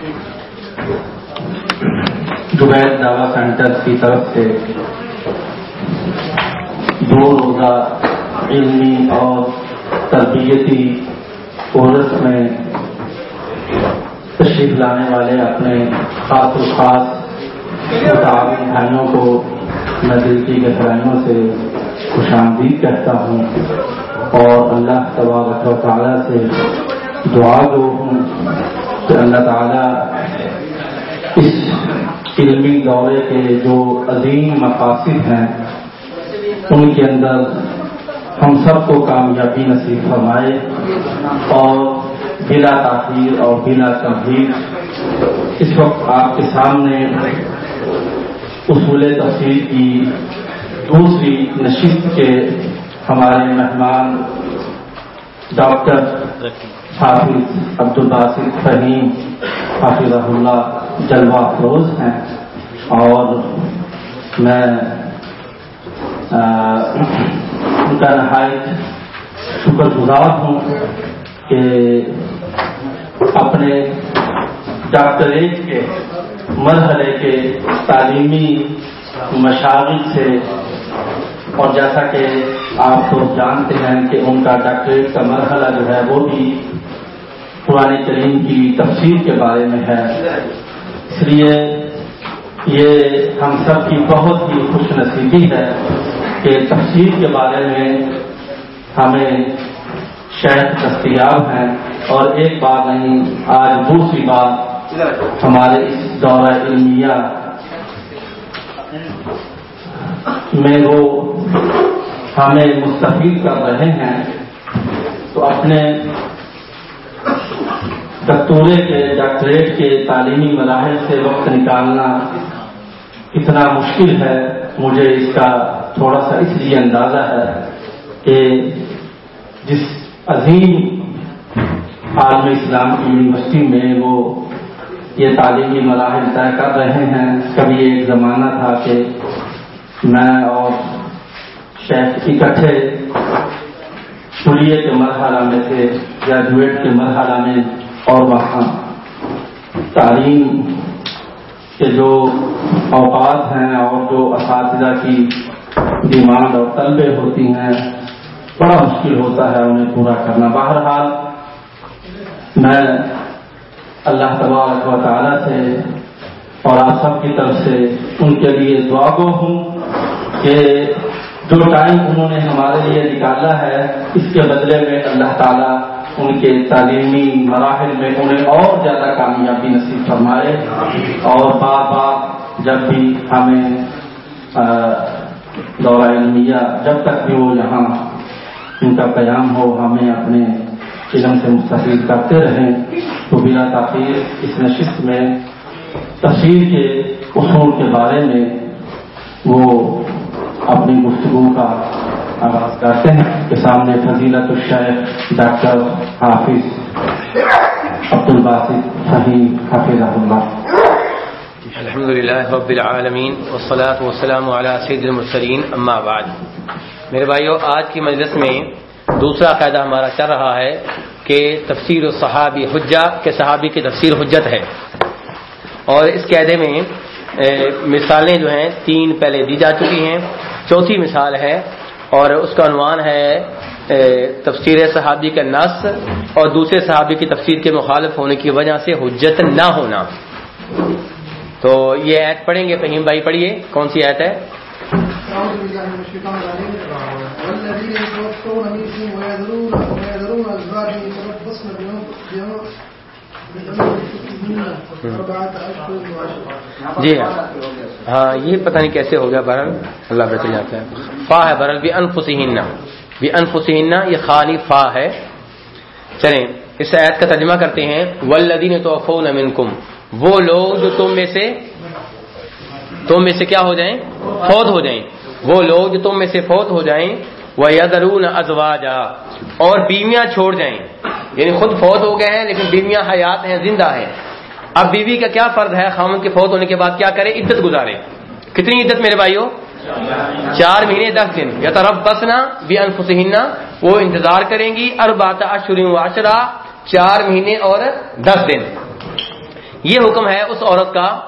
جبید دعوی سینٹر کی طرف سے دو روزہ علمی اور تربیتی کورس میں تشریف لانے والے اپنے خاص و خاص متعاون بھائیوں کو میں دل کی گہرائیوں سے خوش آمدید کہتا ہوں اور اللہ تبارک و تعالیٰ سے دعا گو ہوں۔ کہ اللہ تعالیٰ اس علمی دورے کے جو عظیم مقاصد ہیں، ان کے اندر ہم سب کو کامیابی نصیب فرمائے اور بلا تاخیر اور بلا تبدیل اس وقت آپ کے سامنے اصول تفصیل کی دوسری نشست کے ہمارے مہمان ڈاکٹر حافظ عبد الباسط فہیم حافظ اللہ، جلوہ افروز ہیں۔ اور میں ان کا نہایت شکر گزار ہوں کہ اپنے ڈاکٹریٹ کے، مرحلے کے تعلیمی مشاغل سے، اور جیسا کہ آپ تو جانتے ہیں کہ ان کا ڈاکٹریٹ کا مرحلہ جو ہے وہ بھی پرانے کریم کی تفصیل کے بارے میں ہے۔ اس لیے یہ ہم سب کی بہت ہی خوش نصیبی ہے کہ تفصیل کے بارے میں ہمیں شہد دستیاب ہیں اور ایک بار نہیں، آج دوسری بار ہمارے اس دورہ علمیہ میں وہ ہمیں مستفید کر رہے ہیں۔ تو اپنے دکتورے کے، ڈاکٹریٹ کے تعلیمی مراحل سے وقت نکالنا اتنا مشکل ہے، مجھے اس کا تھوڑا سا اس لیے اندازہ ہے کہ جس عظیم عالم اسلام کی یونیورسٹی میں وہ یہ تعلیمی مراحل طے کر رہے ہیں کبھی ایک زمانہ تھا کہ میں اور شیخ اکٹھے شریے کے مرحلہ میں تھے گریجویٹ کے مرحلہ میں اور وہاں تعلیم کے جو اوقات ہیں اور جو اساتذہ کی ڈیمانڈ اور طلبے ہوتی ہیں، بڑا مشکل ہوتا ہے انہیں پورا کرنا۔ بہرحال، میں اللہ تبارک و تعالیٰ سے اور آپ سب کی طرف سے ان کے لیے دعا گو ہوں کہ جو ٹائم انہوں نے ہمارے لیے نکالا ہے، اس کے بدلے میں اللہ تعالیٰ ان کے تعلیمی مراحل میں انہیں اور زیادہ کامیابی نصیب فرمائے۔ اور بار بار جب بھی ہمیں دورہ علمیہ جب تک بھی وہ یہاں ان کا قیام ہو، ہمیں اپنے علم سے مستفید کرتے رہیں، تو بلا تاخیر اس نشست میں تفصیل کے اصول کے بارے میں وہ اپنی گفتگو کا آغاز کرتے ہیں۔ کہ سامنے فضیلت الشیخ ڈاکٹر حافظ عبد الباسط فہیم حافظ اللہ۔ الحمد للہ رب العالمین والصلاة والسلام على سید المرسلین، اما بعد۔ میرے بھائیو، آج کی مجلس میں دوسرا قاعدہ ہمارا چل رہا ہے کہ تفسیر الصحابی حجہ کے صحابی کی تفسیر حجت ہے۔ اور اس قاعدے میں مثالیں جو ہیں، تین پہلے دی جا چکی ہیں۔ چوتھی مثال ہے اور اس کا عنوان ہے تفسیر صحابی کا نس اور دوسرے صحابی کی تفسیر کے مخالف ہونے کی وجہ سے حجت نہ ہونا۔ تو یہ ایت پڑھیں گے فہیم بھائی پڑھیے، کون سی ایت ہے؟ جی ہاں۔ ہاں یہ پتہ نہیں کیسے ہو گیا برل۔ اللہ بہتر جاتا ہے۔ فا ہے برل بھی انفسین بھی انفسین یہ خالی فا ہے۔ چلیں، اس آیت کا ترجمہ کرتے ہیں۔ ولدین تو افون منکم۔ وہ لوگ جو تم میں سے، تم میں سے کیا ہو جائیں؟ فوت ہو جائیں۔ وہ لوگ جو تم میں سے فوت ہو جائیں وہ یدرون ازواجا اور بیویاں چھوڑ جائیں۔ یعنی خود فوت ہو گئے ہیں، لیکن بیویاں حیات ہیں، زندہ ہیں۔ اب بیوی کا کیا فرض ہے؟ خامن کے فوت ہونے کے بعد کیا کرے عدت گزارے کتنی عدت میرے بھائیوں چار مہینے، دس دن۔ یا تو رب بسنا بھی انفسنا وہ انتظار کریں گی اربات اشرین واشرا چار مہینے اور دس دن۔ یہ حکم ہے اس عورت کا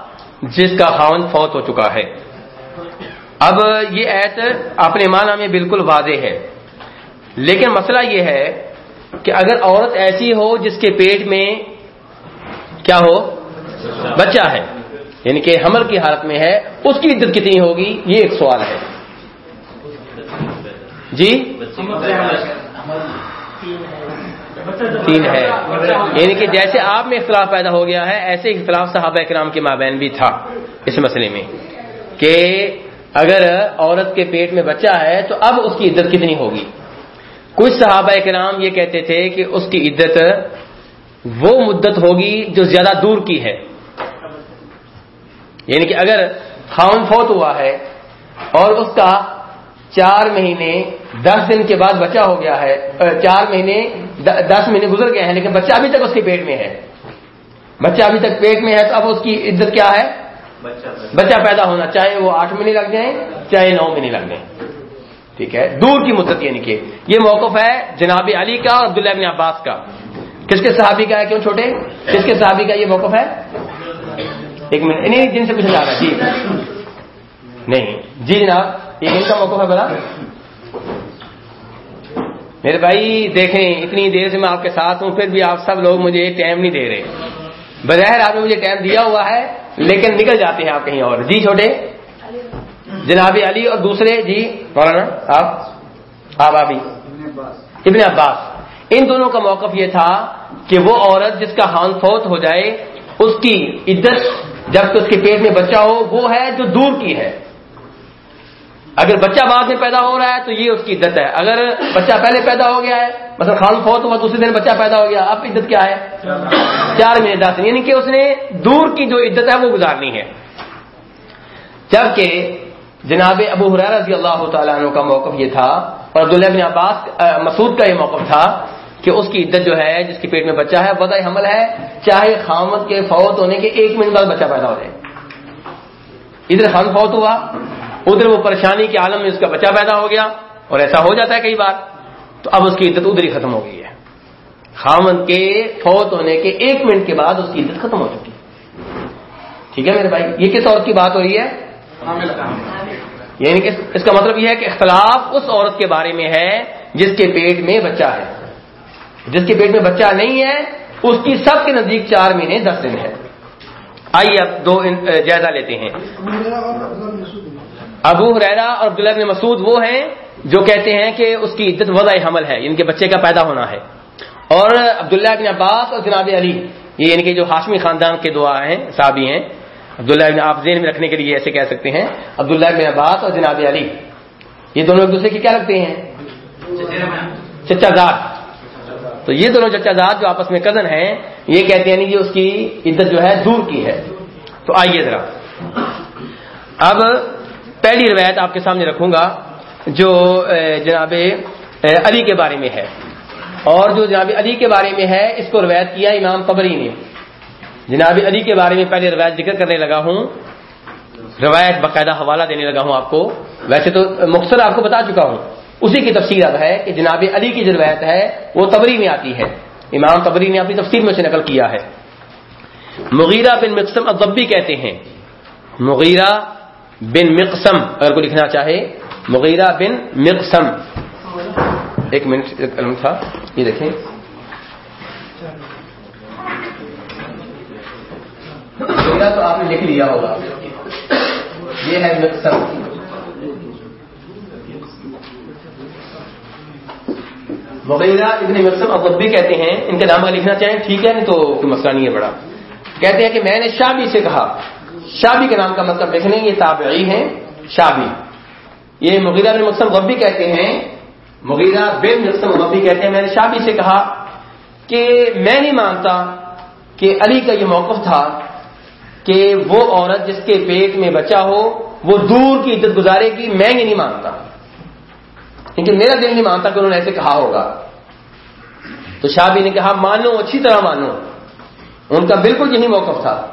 جس کا خاون فوت ہو چکا ہے۔ اب یہ ایت اپنے معنی میں بالکل واضح ہے۔ لیکن مسئلہ یہ ہے کہ اگر عورت ایسی ہو جس کے پیٹ میں کیا ہو؟ بچہ ہے۔ یعنی کہ حمل کی حالت میں ہے۔ اس کی عدت کتنی ہوگی؟ یہ ایک سوال ہے۔ جی؟ تین ہے۔ یعنی کہ جیسے آپ میں اختلاف پیدا ہو گیا ہے، ایسے اختلاف صحابہ کرام کے مابین بھی تھا۔ اس مسئلے میں کہ اگر عورت کے پیٹ میں بچہ ہے تو اب اس کی عدت کتنی ہوگی؟ کچھ صحابہ کرام یہ کہتے تھے کہ اس کی عدت وہ مدت ہوگی جو زیادہ دور کی ہے۔ یعنی کہ اگر خاون فوت ہوا ہے اور اس کا چار مہینے دس دن کے بعد بچہ ہو گیا ہے چار مہینے دس مہینے گزر گئے ہیں، لیکن بچہ ابھی تک اس کے پیٹ میں ہے۔ بچہ ابھی تک پیٹ میں ہے تو اب اس کی عزت کیا ہے؟ بچہ پیدا ہونا چاہے وہ آٹھ مہینے لگ جائیں، چاہے نو مہینے لگ جائیں۔ ٹھیک ہے؟ دور کی مدت یعنی کہ یہ موقف ہے جناب علی کا اور عبداللہ ابن عباس کا۔ کس کے صحابی کا ہے؟ کیوں چھوٹے؟ کس کے صحابی کا یہ موقف ہے؟ ایک منٹ، نہیں، جن سے پوچھا جا رہا ہے جی۔ نہیں جی جناب، یہ ان کا موقف ہے بلا میرے بھائی، دیکھیں، اتنی دیر سے میں آپ کے ساتھ ہوں، پھر بھی آپ سب لوگ مجھے ٹائم نہیں دے رہے۔ بظاہر آپ نے مجھے ٹائم دیا ہوا ہے لیکن نکل جاتے ہیں آپ کہیں اور۔ جی چھوٹے۔ جناب علی اور دوسرے جی مولانا، آپ آپ ابھی ابن عباس۔ ان دونوں کا موقف یہ تھا کہ وہ عورت جس کا ہان فوت ہو جائے، اس کی عزت جب اس کے پیٹ میں بچہ ہو، وہ ہے جو دور کی ہے۔ اگر بچہ بعد میں پیدا ہو رہا ہے تو یہ اس کی عدت ہے۔ اگر بچہ پہلے پیدا ہو گیا ہے مطلب خان فوت ہوا دوسرے دن بچہ پیدا ہو گیا۔ اب عدت کیا ہے؟ چار مہینے دس یعنی کہ اس نے دور کی جو عدت ہے وہ گزارنی ہے۔ جبکہ جناب ابو حرار رضی اللہ تعالیٰ عنہ کا موقف یہ تھا اور عبداللہ بن عباس مسعود کا یہ موقف تھا کہ اس کی عدت جو ہے، جس کے پیٹ میں بچہ ہے، وضع حمل ہے، چاہے خامد کے فوت ہونے کے ایک منٹ بعد بچہ پیدا ہو جائے۔ ادھر خان فوت ہوا۔ ادھر وہ پریشانی کے عالم میں اس کا بچہ پیدا ہو گیا اور ایسا ہو جاتا ہے کئی بار، تو اب اس کی عدت ادھر ہی ختم ہو گئی ہے۔ خامد کے فوت ہونے کے ایک منٹ کے بعد اس کی عدت ختم ہو چکی۔ ٹھیک ہے میرے بھائی، یہ کس عورت کی بات ہو رہی ہے؟ یعنی کہ اس کا مطلب یہ ہے کہ اختلاف اس عورت کے بارے میں ہے جس کے پیٹ میں بچہ ہے۔ جس کے پیٹ میں بچہ نہیں ہے، اس کی سب کے نزدیک چار مہینے، دس دن ہے۔ آئیے اب دو جائزہ لیتے ہیں۔ ابو حریرا اور عبداللہ بن مسعود وہ ہیں جو کہتے ہیں کہ اس کی عدت وضع حمل ہے یعنی ان کے بچے کا پیدا ہونا ہے۔ اور عبداللہ بن عباس اور جناب علی، یہ یعنی کہ جو ہاشمی خاندان کے دعا ہیں، صحابی ہیں۔ عبداللہ بن آپ ذہن میں رکھنے کے لیے ایسے کہہ سکتے ہیں، عبداللہ بن عباس اور جناب علی۔ یہ دونوں ایک دوسرے کی کیا رکھتے ہیں؟ چچا زاد۔ تو یہ دونوں چچا زاد جو آپس میں کزن ہیں، یہ کہتے ہیں یعنی کہ اس کی عدت جو ہے دور کی ہے۔ تو آئیے ذرا۔ اب پہلی روایت آپ کے سامنے رکھوں گا جو جناب علی کے بارے میں ہے۔ اور جو جناب علی کے بارے میں ہے، اس کو روایت کیا امام قبری نے۔ جناب علی کے بارے میں پہلے روایت ذکر کرنے لگا ہوں۔ روایت باقاعدہ حوالہ دینے لگا ہوں آپ کو۔ ویسے تو مختصر آپ کو بتا چکا ہوں۔ اسی کی تفصیل اب ہے کہ جناب علی کی جو روایت ہے، وہ تبری میں آتی ہے۔ امام تبری نے اپنی تفصیل میں سے نقل کیا ہے۔ مغیرہ بن مقسم ادبی کہتے ہیں۔ مغیرہ بن مقسم، اگر کوئی لکھنا چاہے، مغیرہ بن مقسم۔ ایک منٹ تھا، یہ دیکھیں۔ تو آپ نے لکھ لیا ہوگا۔ یہ ہے مقسم۔ مغیرہ ابن مقسم ابھی کہتے ہیں۔ ان کا نام کا لکھنا چاہیں، ٹھیک ہے، نہیں تو کوئی مسئلہ نہیں ہے بڑا۔ کہتے ہیں کہ میں نے شابی سے کہا شابی کے نام کا مطلب لکھنے یہ تابعی ہیں شابی۔ یہ مغیرہ بن مقسم غبی کہتے ہیں۔ مغیرہ بن مقسم غبی کہتے ہیں۔ میں نے شابی سے کہا کہ میں نہیں مانتا کہ علی کا یہ موقف تھا کہ وہ عورت جس کے پیٹ میں بچہ ہو، وہ دور کی عزت گزارے گی، میں یہ نہیں مانتا۔ کیونکہ میرا دل نہیں مانتا کہ انہوں نے ایسے کہا ہوگا۔ تو شاہبی نے کہا، مانو، اچھی طرح مانو۔ ان کا بالکل یہی موقف تھا۔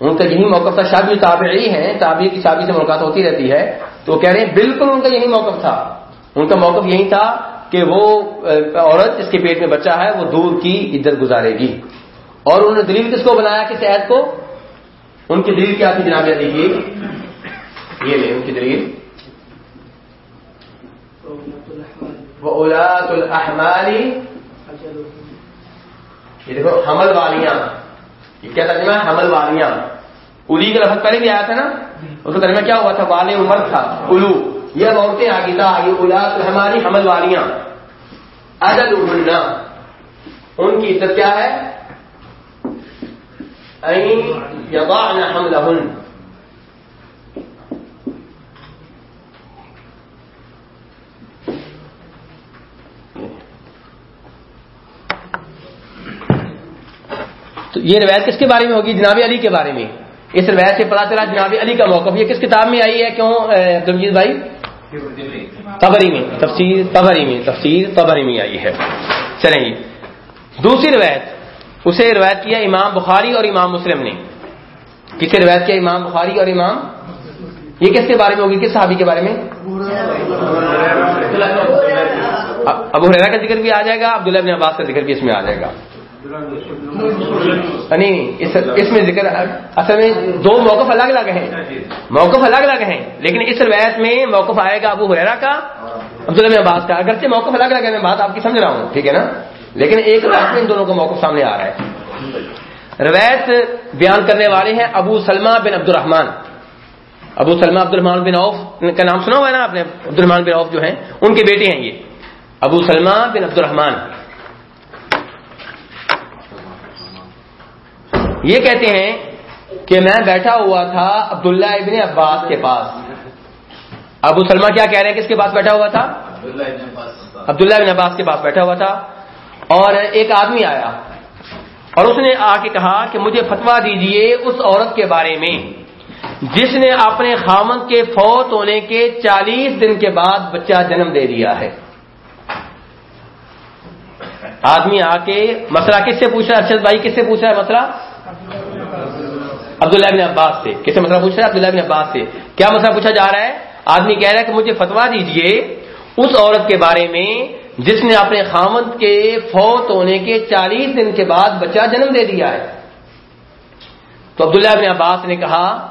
ان کا یہی موقف تھا۔ شادی تابعی ہیں، تابعی کی شادی سے ملاقات ہوتی رہتی ہے۔ تو وہ کہہ رہے ہیں، بالکل ان کا یہی موقف تھا۔ ان کا موقف یہی تھا کہ وہ عورت جس کے پیٹ میں بچہ ہے، وہ دور کی عزت گزارے گی۔ اور انہوں نے دلیل کس کو بنایا، کس عید کو؟ ان کی دلیل کیا تھی جناب دیکھیے یہ لیں ان کی دلیل۔ اولاد الحمالی یہ دیکھو، حمل والیاں۔ یہ کیا ترجمہ ہے حمل والیاں الی کا لفظ پہلے بھی آیا تھا نا؟ اس کا ترجمہ کیا ہوا تھا؟ والے عمر تھا الو یہ عورتیں آگے تھا یہ اولاد ہماری حمل والیاں اجل ان کی عزت کیا ہے؟ حملہن۔ تو یہ روایت کس کے بارے میں ہوگی؟ جناب علی کے بارے میں۔ اس روایت سے پتا چلا جناب علی کا موقف۔ یہ کس کتاب میں آئی ہے؟ کیوں؟ عبدالجیز بھائی؟ تبری میں۔ تفسیر تبری میں۔ تفسیر تبری میں آئی ہے۔ چلیں جی۔ دوسری روایت۔ اسے روایت کیا امام بخاری اور امام مسلم نے۔ کسے روایت کیا امام بخاری اور امام؟ یہ کس کے بارے میں ہوگی؟ کس صحابی کے بارے میں؟ ابو حریرا کا ذکر بھی آ جائے گا، عبداللہ بن عباس کا ذکر بھی اس میں آ جائے گا۔ یعنی نہیں اس میں ذکر اصل میں دو موقف الگ الگ ہیں۔ موقف الگ الگ ہیں، لیکن اس روایت میں موقف آئے گا ابو حریرا کا، عبداللہ بن عباس کا۔ اگرچہ موقف الگ الگ ہے میں بات آپ کی سمجھ رہا ہوں، ٹھیک ہے نا؟ لیکن ایک روایت میں ان دونوں کا موقف سامنے آ رہا ہے۔ روایت بیان کرنے والے ہیں ابو سلمہ بن عبد الرحمان ابو سلمہ عبد الرحمان بن عوف کا نام سنا ہوا ہے نا آپ نے؟ عبد الرحمان بن عوف جو ہیں، ان کے بیٹے ہیں یہ۔ ابو سلمہ بن عبد الرحمان یہ کہتے ہیں کہ میں بیٹھا ہوا تھا عبداللہ ابن عباس کے پاس۔ ابو سلمہ کیا کہہ رہے ہیں کس کے پاس بیٹھا ہوا تھا؟ عبداللہ ابن عباس کے پاس۔ بیٹھا ہوا تھا۔ اور ایک آدمی آیا اور اس نے آ کے کہا کہ مجھے فتوا دیجیے اس عورت کے بارے میں جس نے اپنے خامن کے فوت ہونے کے چالیس دن کے بعد بچہ جنم دے دیا ہے۔ آدمی آ کے مسئلہ کس سے پوچھا؟ ارشد بھائی کس سے پوچھا ہے مسئلہ؟ عبداللہ بن عباس سے کس سے مسئلہ پوچھ رہا ہے عبداللہ بن عباس سے کیا مسئلہ پوچھا جا رہا ہے؟ آدمی کہہ رہا ہے کہ مجھے فتوا دیجیے اس عورت کے بارے میں جس نے اپنے خامد کے فوت ہونے کے چالیس دن کے بعد بچہ جنم دے دیا ہے۔ تو عبداللہ بن عباس نے کہا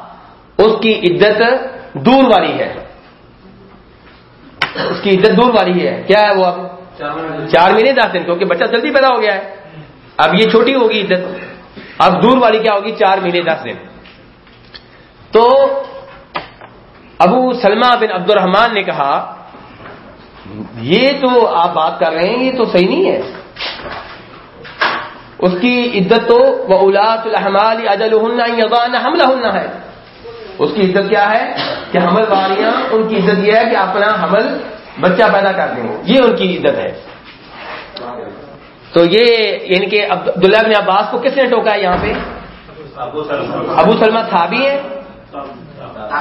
اس کی عدت دور والی ہے۔ اس کی عدت دور والی ہے۔ کیا ہے وہ اب؟ چار مہینے دس دن کیونکہ بچہ جلدی پیدا ہو گیا ہے۔ اب یہ چھوٹی ہوگی عدت۔ اب دور والی کیا ہوگی؟ چار مہینے، دس دن۔ تو ابو سلمہ بن عبد الرحمان نے کہا، یہ تو آپ بات کر رہے ہیں، یہ تو صحیح نہیں ہے۔ اس کی عدت تو وہ اولاد الحمال اجل حملہ ہننا ہے۔ اس کی عزت کیا ہے؟ کہ حمل والیاں ان کی عزت یہ ہے کہ اپنا حمل بچہ پیدا کر دیں۔ یہ ان کی عزت ہے۔ تو یہ یعنی کہ عبداللہ بن عباس کو کس نے ٹوکا ہے یہاں پہ؟ ابو سلمہ۔ تھابی ہے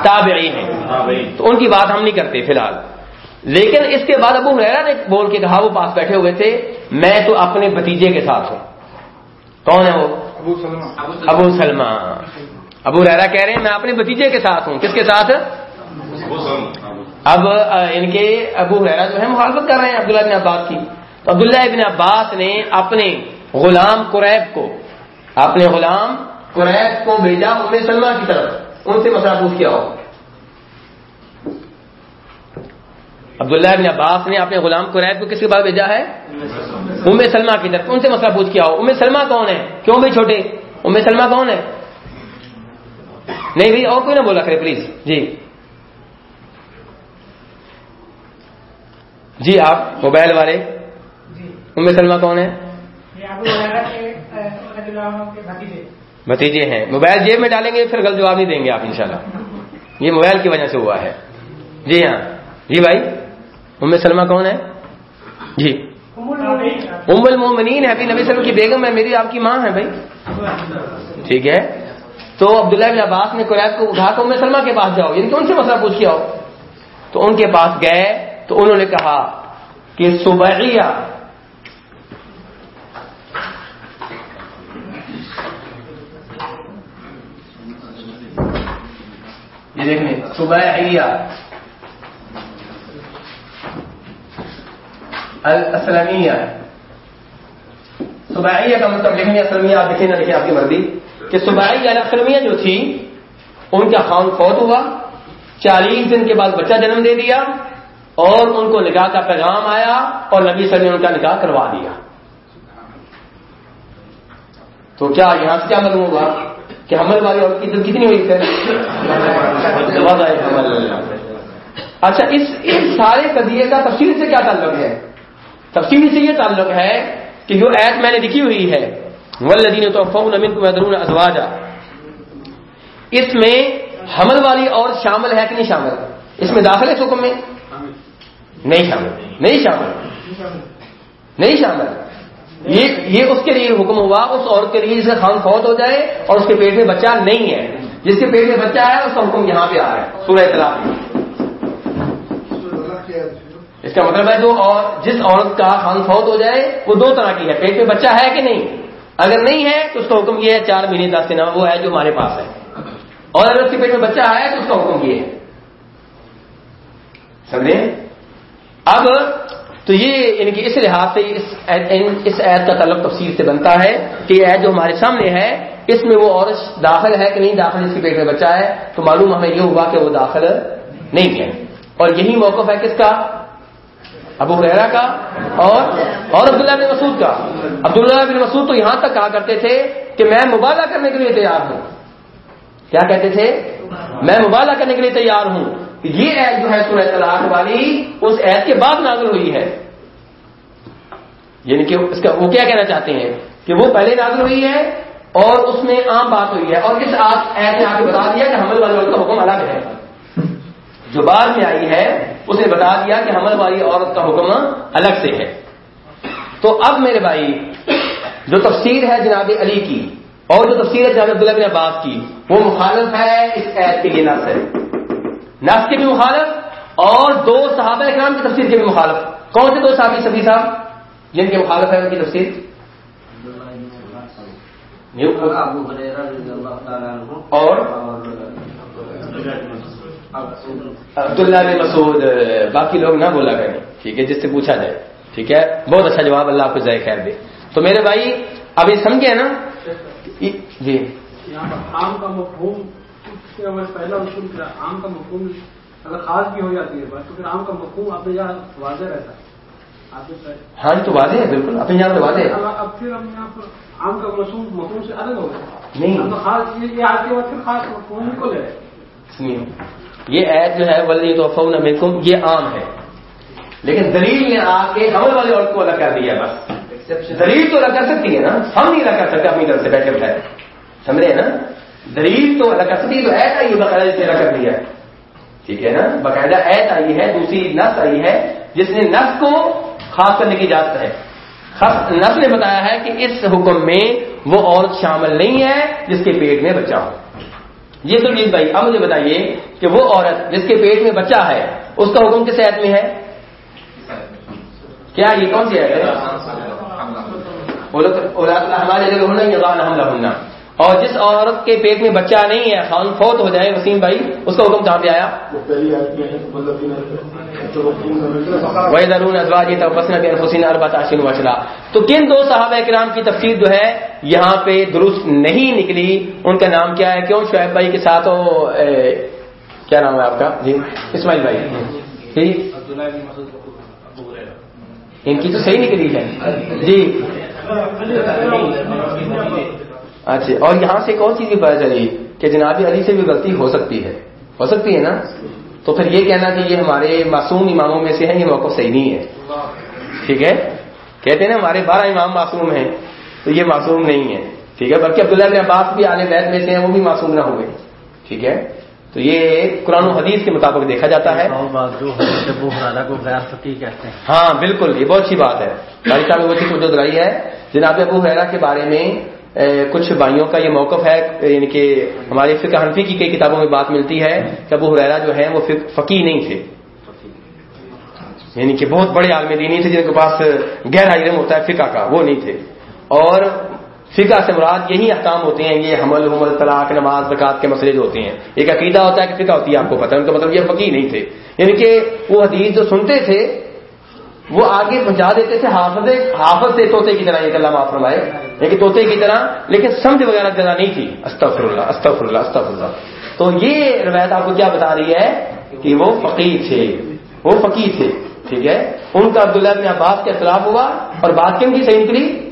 تابعی ہیں؟ تو ان کی بات ہم نہیں کرتے فی الحال۔ لیکن اس کے بعد ابو ریرا نے بول کے کہا وہ پاس بیٹھے ہوئے تھے میں تو اپنے بتیجے کے ساتھ ہوں۔ کون ہے وہ؟ ابو سلمہ۔ ابو ریرا کہہ رہے ہیں میں اپنے بتیجے کے ساتھ ہوں۔ کس کے ساتھ؟ اب ان کے ابو ریرا جو ہے مخالفت کر رہے ہیں عبداللہ بن عباس کی۔ تو عبداللہ ابن عباس نے اپنے غلام قریب کو، اپنے غلام قریب کو بھیجا ام سلمہ کی طرف۔ ان سے مسئلہ پوچھ کیا ہو عبداللہ ابن عباس نے اپنے غلام قریب کو کس کے بعد بھیجا ہے؟ ام سلمہ کی طرف۔ ان سے مسئلہ پوچھ کیا ہو ام سلمہ کون ہے؟ کیوں بھائی چھوٹے؟ ام سلمہ کون ہے؟ نہیں بھائی، اور کوئی نہ بولا کرے پلیز۔ جی۔ جی آپ موبائل والے۔ ام سلمہ کون ہے؟ بھتیجے ہیں۔ موبائل جیب میں ڈالیں گے پھر غلط جواب نہیں دیں گے آپ، انشاءاللہ۔ یہ موبائل کی وجہ سے ہوا ہے۔ جی ہاں۔ جی بھائی، ام سلمہ کون ہے؟ جی۔ ام المومنین ہے نبی سلم کی بیگم ہے، میری آپ کی ماں ہے بھائی۔ ٹھیک ہے۔ تو عبداللہ بن عباس نے قریب کو اٹھا کر ام سلمہ کے پاس جاؤ یعنی کون سے مسئلہ پوچھ کے آؤ۔ تو ان کے پاس گئے، تو انہوں نے کہا کہ صبحیہ یہ دیکھیں صبح الاسلامیہ۔ صبحیہ کا مطلب لکھیں اسلمیہ آپ لکھیں نہ لکھیں آپ کی مرضی۔ کہ صبحی یعنی جو تھی، ان کا خان فوت ہوا، چالیس دن کے بعد بچہ جنم دے دیا، اور ان کو نکاح کا پیغام آیا، اور نبی صلی نے ان کا نکاح کروا دیا۔ تو کیا یہاں سے کیا معلوم ہوگا کہ حمل والی عورت کی دل کتنی ہوئی پھر؟ اچھا اس اس سارے قدیے کا تفصیل سے کیا تعلق ہے؟ تفصیل سے یہ تعلق ہے کہ جو ایت میں نے لکھی ہوئی ہے ولدین تو امین ازواجا اس میں حمل والی اور شامل ہے کہ نہیں شامل؟ اس میں داخل ہے حکم میں؟ نہیں شامل نہیں شامل نہیں شامل۔ یہ یہ اس کے لیے حکم ہوا، اس عورت کے لیے جس خان فوت ہو جائے اور اس کے پیٹ میں بچہ نہیں ہے۔ جس کے پیٹ میں بچہ ہے، اس کا حکم یہاں پہ آ رہا ہے۔ سورہ اطلاع۔ اس کا مطلب ہے جو اور، جس عورت کا خان فوت ہو جائے، وہ دو طرح کی ہے۔ پیٹ میں بچہ ہے کہ نہیں؟ اگر نہیں ہے، تو اس کا حکم یہ ہے، چار مہینے دس دن وہ ہے جو ہمارے پاس ہے۔ اور اگر اس کے پیٹ میں بچہ آیا تو اس کا حکم یہ ہے۔ سمجھے؟ اب تو یہ یعنی کہ اس لحاظ سے اس عید کا تعلق تفصیل سے بنتا ہے کہ یہ عید جو ہمارے سامنے ہے، اس میں وہ عورت داخل ہے کہ نہیں داخل، اس کے پیٹ میں بچہ ہے، تو معلوم ہمیں یہ ہوا کہ وہ داخل نہیں ہے۔ اور یہی موقف ہے کس کا؟ ابو حیرا کا اور اور عبداللہ بن مسعود کا۔ عبداللہ بن مسعود تو یہاں تک کہا کرتے تھے کہ میں مبالہ کرنے کے لیے تیار ہوں۔ کیا کہتے تھے؟ میں مبالہ کرنے کے لیے تیار ہوں۔ یہ ایپ جو ہے سورہ طلاق والی اس ایپ کے بعد نازل ہوئی ہے۔ یعنی کہ اس کا وہ کیا کہنا چاہتے ہیں؟ کہ وہ پہلے نازل ہوئی ہے اور اس میں عام بات ہوئی ہے۔ اور اس ایپ نے آ کے بتا دیا کہ حمل والے کا حکم الگ ہے۔ جو بعد میں آئی ہے، اس نے بتا دیا کہ حمل والی عورت کا حکم الگ سے ہے۔ تو اب میرے بھائی، جو تفسیر ہے جناب علی کی اور جو تفسیر ہے جناب عبداللہ بن عباس کی، وہ مخالف ہے اس ایپ کے لیے نس ہے نس کے بھی مخالف اور دو صحابہ اکرام کی تفسیر کے بھی مخالف۔ کون سے دو صحابی سبھی صاحب؟ جن کے مخالف ہے ان کی تفسیر؟ اور؟ عبداللہ بن مسعود۔ باقی لوگ نہ بولا کریں۔ ٹھیک ہے، جس سے پوچھا جائے۔ ٹھیک ہے، بہت اچھا جواب، اللہ کو جائے خیر دے۔ تو میرے بھائی، اب یہ سمجھے نا؟ جی۔ عام کا مفہوم پہلا اصول کیا عام کا مفہوم اگر خاص بھی ہو جاتی ہے بس تو پھر عام کا مفہوم اپنے یہاں واضح رہتا ہے۔ ہاں تو واضح ہے بالکل اپنے یہاں واضح ہے۔ اب پھر ہم یہاں پر عام کا مفہوم مفہوم سے الگ ہو گیا نہیں۔ خاص یہ آج کے بعد پھر خاص مفہوم کو لے سنیے یہ ایپ جو ہے ولی تو فون میکم یہ عام ہے۔ لیکن دلیل نے آ کے حمل والے عورت کو الگ کر دیا بس۔ دلیل تو الگ کر سکتی ہے نا۔ ہم نہیں الگ کر سکتے اپنی طرف سے بیٹھے بیٹھائے سمجھے نا؟ دلیل تو الگ کر سکتی تو ایس آئی باقاعدہ جس نے الگ کر دیا۔ ٹھیک ہے نا؟ باقاعدہ ایس آئی ہے، دوسری نس آئی ہے، جس نے نس کو خاص کرنے کی اجازت ہے۔ نس نے بتایا ہے کہ اس حکم میں وہ عورت شامل نہیں ہے جس کے پیٹ میں بچہ ہو۔ یہ تو جیت بھائی، اب مجھے بتائیے کہ وہ عورت جس کے پیٹ میں بچہ ہے، اس کا حکم کس عید میں ہے؟ کیا یہ کون سی عید ہے؟ ہمارے جگہ ہونا یا حملہ ہونا اور جس عورت کے پیٹ میں بچہ نہیں ہے خان فوت ہو جائے وسیم بھائی اس کا حکم کہاں پہ آیا۔ وہی درون ازواجی حسین اربت آشین وچلا تو کن دو صحابہ کرام کی تفصیل جو ہے یہاں پہ درست نہیں نکلی۔ ان کا نام کیا ہے؟ کیوں؟ شعیب بھائی کے ساتھ کیا نام ہے آپ کا؟ جی اسماعیل بھائی۔ جی۔ ان کی تو صحیح نکلی ہے۔ جی۔ اچھا اور یہاں سے کون چیز پتا چلی کہ جناب علی سے بھی غلطی ہو سکتی ہے۔ ہو سکتی ہے نا؟ تو پھر یہ کہنا کہ یہ ہمارے معصوم اماموں میں سے ہے یہ موقع صحیح نہیں ہے۔ ٹھیک ہے؟ کہتے ہیں نا ہمارے بارہ امام معصوم ہیں تو یہ معصوم نہیں ہے ٹھیک ہے؟ بلکہ عبداللہ بن عباس بھی آنے بیت میں سے ہیں وہ بھی معصوم نہ ہوئے۔ ٹھیک ہے؟ تو یہ قرآن و حدیث کے مطابق دیکھا جاتا ہے۔ ہاں بالکل یہ بہت اچھی بات ہے۔ صاحب نے وہ چیز دلائی ہے۔ جناب ابو حیرا کے بارے میں کچھ بھائیوں کا یہ موقف ہے یعنی کہ ہماری فقہ حنفی کی کئی کتابوں میں بات ملتی ہے کہ ابو حریرا جو ہے وہ فقی نہیں تھے۔ یعنی کہ بہت بڑے عالم دینی تھے جن کے پاس گہرا علم ہوتا ہے، فقہ کا، وہ نہیں تھے۔ اور فقہ سے مراد یہی احکام ہوتے ہیں، یہ حمل حمل، طلاق، نماز زکات کے مسئلے جو ہوتے ہیں۔ ایک عقیدہ ہوتا ہے کہ فقہ ہوتی ہے آپ کو پتہ، ان کا مطلب یہ فقی نہیں تھے۔ یعنی کہ وہ حدیث جو سنتے تھے، وہ آگے پہنچا دیتے تھے، حافظ حافظ سے طوطے کی طرح یہ اللہ معاف فرمائے۔ لیکن طوطے کی طرح، لیکن سمجھ وغیرہ زیادہ نہیں تھی۔ استفر اللہ استفر اللہ استفر اللہ تو یہ روایت آپ کو کیا بتا رہی ہے کہ وہ فقیر تھے۔ وہ فقیر تھے، ٹھیک ہے؟ ان کا عبداللہ ابن عباس کے اختلاف ہوا۔ اور بات کیوں کی؟ صحیح نکلی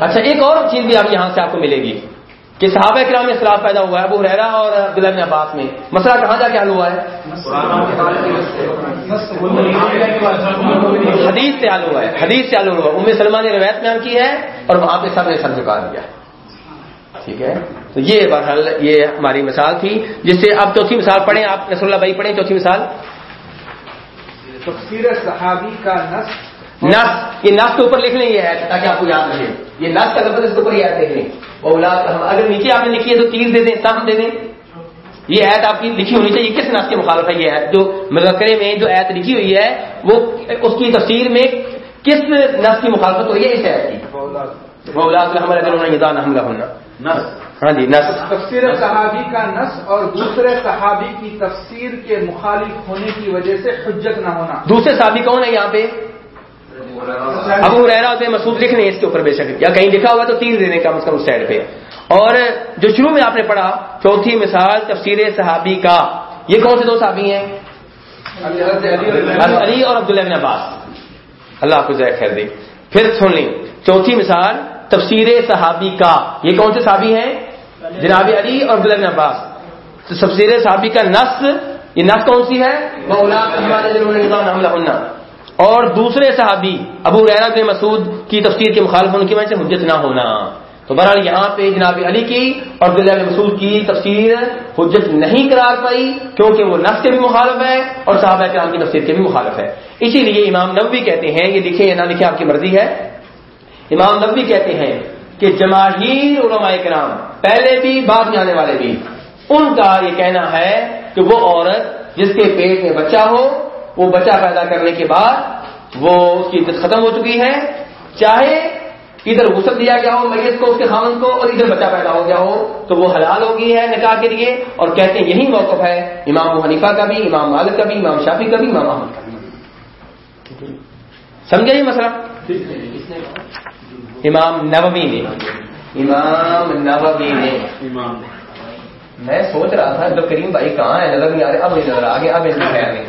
اچھا ایک اور چیز بھی آپ یہاں سے آپ کو ملے گی کہ صحابہ کرام میں اختلاف پیدا ہوا ہے، ابو ریرا اور عبداللہ بن عباس میں۔ مسئلہ کہاں جا کے حل ہوا ہے؟ حدیث سے حل ہوا ہے حدیث سے حل ہوا ام سلمان نے روایت بیان کی ہے اور وہاں پہ سب نے سر جھکا دیا ٹھیک ہے؟ تو یہ بہرحال یہ ہماری مثال تھی جس سے اب چوتھی مثال پڑھیں آپ نسر اللہ بھائی پڑھیں چوتھی مثال۔ تفسیر صحابی کا نس نس یہ نس کے اوپر لکھ لیں یہ ہے تاکہ آپ کو یاد رہے۔ یہ نس کا لفظ اس کے اوپر یاد دیکھ لیں۔ اولاد اگر نیچے آپ نے لکھی ہے تو تیر دے دیں تم دے دیں۔ یہ ایت آپ کی لکھی ہونی چاہیے کس نس کے مخالف ہے یہ ایت جو مذکرے میں جو ایت لکھی ہوئی ہے وہ اس کی تفسیر میں کس نس کی مخالفت ہوئی ہے؟ اس ایت کی۔ حملہ ہونا۔ ہاں جی نس۔ تفسیر صحابی کا نس اور دوسرے صحابی کی تفسیر کے مخالف ہونے کی وجہ سے حجت نہ ہونا۔ دوسرے صحابی کون ہے یہاں پہ؟ ابو رحرا سے مسعود لکھ لیں اس کے اوپر بے شک۔ یا کہیں لکھا ہوا تو تین دینے کا اس سائڈ پہ۔ اور جو شروع میں آپ نے پڑھا چوتھی مثال تفسیر صحابی کا یہ کون سے دو صحابی ہیں؟ علی اور عبداللہ بن عباس۔ اللہ کو خیر دے۔ پھر سن لیں چوتھی مثال تفسیر صحابی کا۔ یہ کون سے صحابی ہیں؟ جناب علی اور عبداللہ بن عباس۔ تفسیر صحابی کا نس یہ نس کون سی ہے؟ اور دوسرے صحابی ابو ریرا بن مسعود کی تفسیر کے مخالف ہونے کی وجہ سے حجت نہ ہونا۔ تو بہرحال یہاں پہ جناب علی کی اور عبداللہ بن مسعود کی تفسیر حجت نہیں قرار پائی، کیونکہ وہ نفس کے بھی مخالف ہے اور صحابہ کرام کی تفسیر کے بھی مخالف ہے۔ اسی لیے امام نبوی کہتے ہیں، یہ لکھے یا نہ لکھے آپ کی مرضی ہے۔ امام نبوی کہتے ہیں کہ جماہیر علماء کرام، پہلے بھی، بعد میں آنے والے بھی، ان کا یہ کہنا ہے کہ وہ عورت جس کے پیٹ میں بچہ ہو، وہ بچہ پیدا کرنے کے بعد وہ اس کی عزت ختم ہو چکی ہے، چاہے ادھر غسل دیا گیا ہو، میت کو، اس کے خامن کو، اور ادھر بچہ پیدا ہو گیا ہو، تو وہ حلال ہو گئی ہے نکاح کے لیے۔ اور کہتے ہیں یہی موقف ہے، امام و حنیفہ کا بھی، امام مالک کا بھی، امام شافی کا بھی، امام احمد کا بھی۔ سمجھا یہ مسئلہ؟ امام نووی نے۔ امام نووی نے۔ میں سوچ رہا تھا جب کریم بھائی کہاں ہے نظر نہیں آ رہے۔ اب نہیں نظر آ گیا اب ان کا خیال نہیں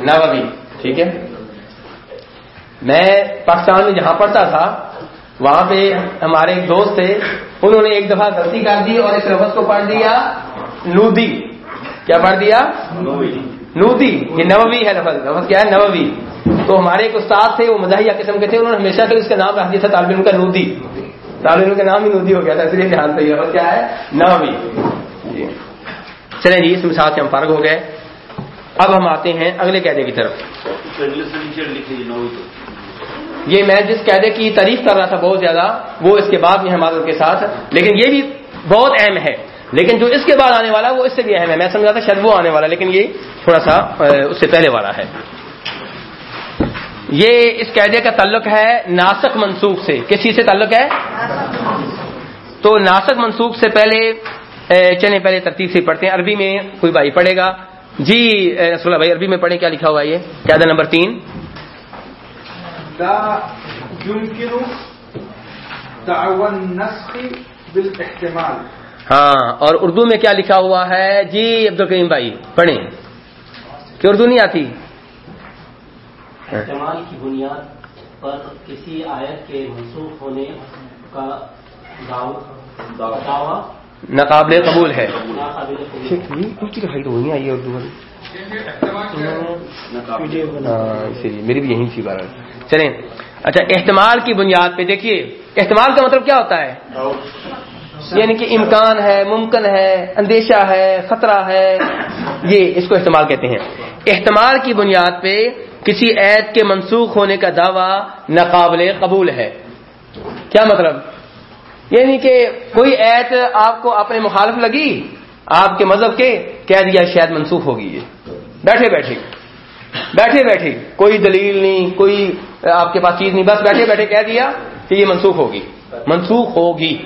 نووی، ٹھیک ہے؟ میں پاکستان میں جہاں پڑھتا تھا وہاں پہ ہمارے ایک دوست تھے انہوں نے ایک دفعہ غلطی کر دی اور اس لفظ کو پڑھ دیا نودی۔ کیا پڑھ دیا؟ نودی یہ نووی ہے لفظ۔ لفظ کیا ہے؟ نووی۔ تو ہمارے ایک استاد تھے وہ مزاحیہ قسم کے تھے انہوں نے ہمیشہ سے اس کا نام رکھ دیا تھا طالب علم کا نودی۔ طالب علم کا نام ہی نودی ہو گیا تھا اس لیے دھیان سے لفظ کیا ہے؟ نووی۔ جی۔ چلیں جی اس مثال سے ہم فرق ہو گئے۔ اب ہم آتے ہیں اگلے قیدے کی طرف۔ یہ میں جس قیدے کی تعریف کر رہا تھا بہت زیادہ، وہ اس کے بعد میں حمادت کے ساتھ، لیکن یہ بھی بہت اہم ہے۔ لیکن جو اس کے بعد آنے والا وہ اس سے بھی اہم ہے۔ میں سمجھا تھا شاید وہ آنے والا لیکن یہ تھوڑا سا اس سے پہلے والا ہے۔ یہ اس قیدے کا تعلق ہے ناسک منسوخ سے۔ کس چیز سے تعلق ہے؟ تو ناسک منسوخ سے پہلے چلیں پہلے ترتیب سے پڑھتے ہیں۔ عربی میں کوئی بھائی پڑھے گا۔ جی رسول بھائی، عربی میں پڑھیں، کیا لکھا ہوا یہ؟ قیدا نمبر تین۔ ہاں اور اردو میں کیا لکھا ہوا ہے؟ جی عبد الکریم بھائی پڑھیں۔ کہ اردو نہیں آتی؟ استعمال کی بنیاد پر کسی آیت کے منسوخ ہونے کا دعوی۔ ناقابل قبول ہے۔ میری بھی یہی تھی بار چلیں۔ اچھا احتمال کی بنیاد پہ دیکھیے۔ احتمال کا مطلب کیا ہوتا ہے؟ یعنی کہ امکان ہے، ممکن ہے، اندیشہ ہے، خطرہ ہے۔ یہ اس کو احتمال کہتے ہیں۔ احتمال کی بنیاد پہ کسی عید کے منسوخ ہونے کا دعویٰ ناقابل قبول ہے۔ کیا مطلب؟ یعنی کہ کوئی ایت آپ کو اپنے مخالف لگی؟ آپ کے مذہب کے کہہ دیا شاید منسوخ ہوگی یہ۔ بیٹھے بیٹھے بیٹھے بیٹھے، کوئی دلیل نہیں، کوئی آپ کے پاس چیز نہیں، بس بیٹھے بیٹھے کہہ دیا کہ یہ منسوخ ہوگی۔ منسوخ ہوگی،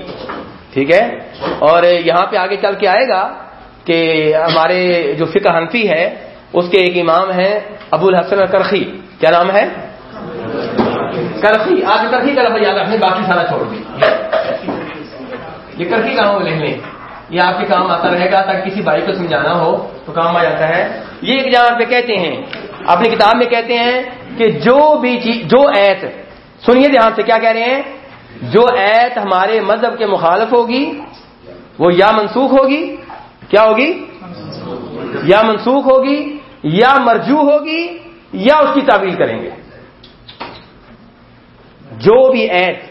ٹھیک ہے؟ اور یہاں پہ آگے چل کے آئے گا کہ ہمارے جو فقہ حنفی ہے، اس کے ایک امام ہیں ابو الحسن کرخی کیا نام ہے؟ کرخی۔ آپ کرخی کا لفظ یاد رکھیں، باقی سارا چھوڑ دیں۔ یہ کرخی کا نام لکھ لیں۔ یہ آپ کے کام آتا رہے گا، تاکہ کسی بھائی کو سمجھانا ہو، تو کام آ جاتا ہے۔ یہ ایک جہاں پہ کہتے ہیں، اپنی کتاب میں کہتے ہیں کہ جو بھی چیز، جو ایت، سنیے دھیان سے کیا کہہ رہے ہیں۔ جو ایت ہمارے مذہب کے مخالف ہوگی، وہ یا منسوخ ہوگی، کیا ہوگی؟ یا منسوخ ہوگی، یا مرجو ہوگی، یا اس کی تعویل کریں گے۔ جو بھی ایت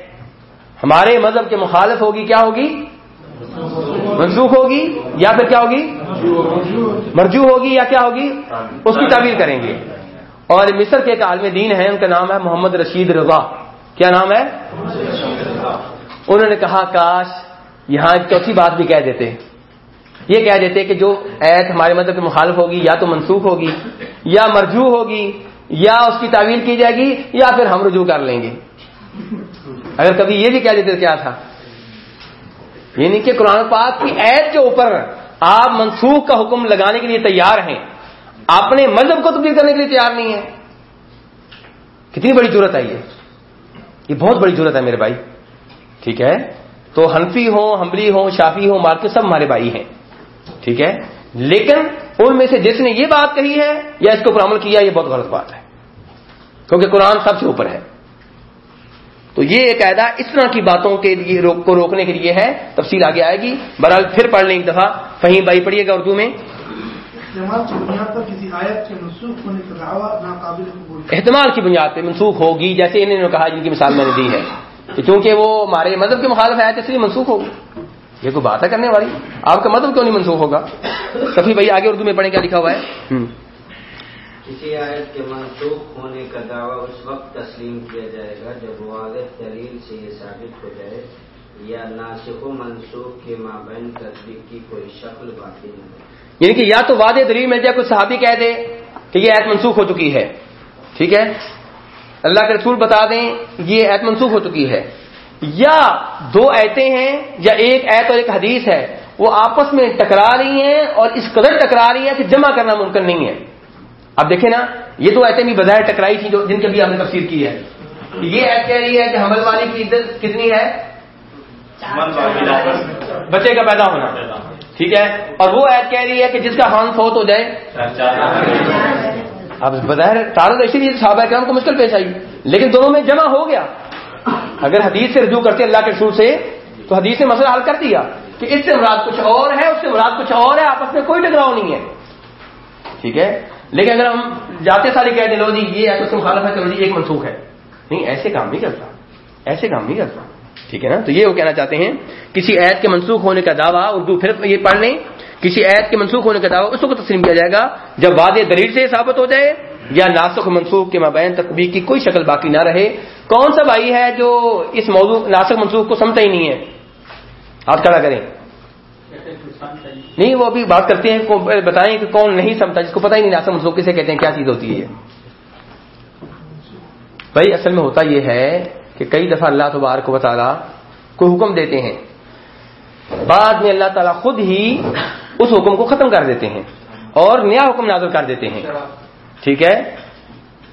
ہمارے مذہب کے مخالف ہوگی، کیا ہوگی؟ منسوخ ہوگی یا پھر کیا ہوگی؟ مرجو ہوگی یا کیا ہوگی؟ اس کی تعویل کریں گے۔ اور مصر کے ایک عالم دین ہے ان کا نام ہے محمد رشید رضا۔ کیا نام ہے؟ انہوں نے کہا، کاش یہاں ایک چوتھی بات بھی کہہ دیتے۔ یہ کہہ دیتے کہ جو ایت ہمارے مذہب کے مخالف ہوگی، یا تو منسوخ ہوگی، یا مرجو ہوگی، یا اس کی تعویل کی جائے گی، یا پھر ہم رجوع کر لیں گے۔ اگر کبھی یہ بھی کہہ دیتے تو کیا تھا؟ یعنی کہ قرآن پاک کی ایت کے اوپر آپ منسوخ کا حکم لگانے کے لیے تیار ہیں۔ اپنے مذہب کو تبدیل کرنے کے لیے تیار نہیں ہے کتنی بڑی ضرورت ہے یہ۔ یہ بہت بڑی ضرورت ہے میرے بھائی۔ ٹھیک ہے؟ تو ہنفی ہوں ہمبلی ہوں شافی ہوں مارکیٹ سب ہمارے بھائی ہیں۔ ٹھیک ہے؟ لیکن ان میں سے جس نے یہ بات کہی ہے یا اس کے اوپر عمل کیا، یہ بہت غلط بات ہے۔ کیونکہ قرآن سب سے اوپر ہے۔ تو یہ ایک قاعدہ اس طرح کی باتوں کے لیے روک کو روکنے کے لیے ہے تفصیل آگے آئے گی۔ بہرحال پھر پڑھ لیں ایک دفعہ۔ فہیم بھائی پڑھیے گا اردو میں۔ احتمال کی بنیاد پہ منسوخ ہوگی جیسے انہوں نے کہا جن کی مثال میں نے دی ہے۔ کہ چونکہ وہ ہمارے مذہب کے مخالف ہے اس لیے منسوخ ہوگی۔ یہ کوئی بات ہے کرنے والی؟ آپ کا مذہب کیوں نہیں منسوخ ہوگا؟ کفی بھائی آگے اردو میں پڑھیں کیا لکھا ہوا ہے؟ کسی آیت کے منسوخ ہونے کا دعویٰ اس وقت تسلیم کیا جائے گا جب واضح دلیل سے یہ ثابت ہو جائے یا ناسخ و منسوخ کے مابین تصدیق کی کوئی شکل باقی نہ ہو۔ یعنی کہ یا تو واضح دلیل مل جائے، کوئی صحابی کہہ دے کہ یہ ایت منسوخ ہو چکی ہے۔ ٹھیک ہے؟ اللہ کے رسول بتا دیں یہ ایت منسوخ ہو چکی ہے۔ یا دو ایتیں ہیں یا ایک ایت اور ایک حدیث ہے، وہ آپس میں ٹکرا رہی ہیں اور اس قدر ٹکرا رہی ہیں کہ جمع کرنا ممکن نہیں ہے۔ اب دیکھیں نا یہ دو ایتیں بھی بظاہر ٹکرائی تھی جن کے بھی ہم نے تفسیر کی ہے۔ یہ ایت کہہ رہی ہے کہ حمل والی کی عزت کتنی ہے؟ بچے کا پیدا ہونا۔ ٹھیک ہے؟ اور وہ ایت کہہ رہی ہے کہ جس کا خان فوت ہو جائے۔ اب بظاہر تارت اسی لیے صحابہ کرام کو مشکل پیش آئی۔ لیکن دونوں میں جمع ہو گیا۔ اگر حدیث سے رجوع کرتے اللہ کے رسول سے تو حدیث سے مسئلہ حل کر دیا کہ اس سے مراد کچھ اور ہے اس سے مراد کچھ اور ہے آپس میں کوئی ٹکراؤ نہیں ہے۔ ٹھیک ہے؟ لیکن اگر ہم جاتے سارے کہہ دیں لو جی یہ ہے تو مخالف ہے چلو جی ایک منسوخ ہے۔ نہیں، ایسے کام نہیں کرتا۔ ایسے کام نہیں کرتا۔ ٹھیک ہے نا؟ تو یہ وہ کہنا چاہتے ہیں، کسی عید کے منسوخ ہونے کا دعویٰ، اردو پھر یہ پڑھ لیں۔ کسی عید کے منسوخ ہونے کا دعویٰ، اس کو تسلیم کیا جائے گا۔ جب وعدے دلیل سے ثابت ہو جائے، یا ناسخ منسوخ کے مابین تقبی کی کوئی شکل باقی نہ رہے۔ کون سا بھائی ہے جو اس موضوع، ناسخ منسوخ کو سمجھتا ہی نہیں ہے؟ آپ کھڑا کریں۔ نہیں وہ ابھی بات کرتے ہیں بتائیں کہ کون نہیں سمجھتا جس کو پتا ہی نہیں ناسخ منسوخ کسے کہتے ہیں کیا چیز ہوتی ہے۔ بھائی اصل میں ہوتا یہ ہے کہ کئی دفعہ اللہ تبارک و تعالیٰ کو حکم دیتے ہیں۔ بعد میں اللہ تعالیٰ خود ہی اس حکم کو ختم کر دیتے ہیں اور نیا حکم نازل کر دیتے ہیں۔ ٹھیک ہے؟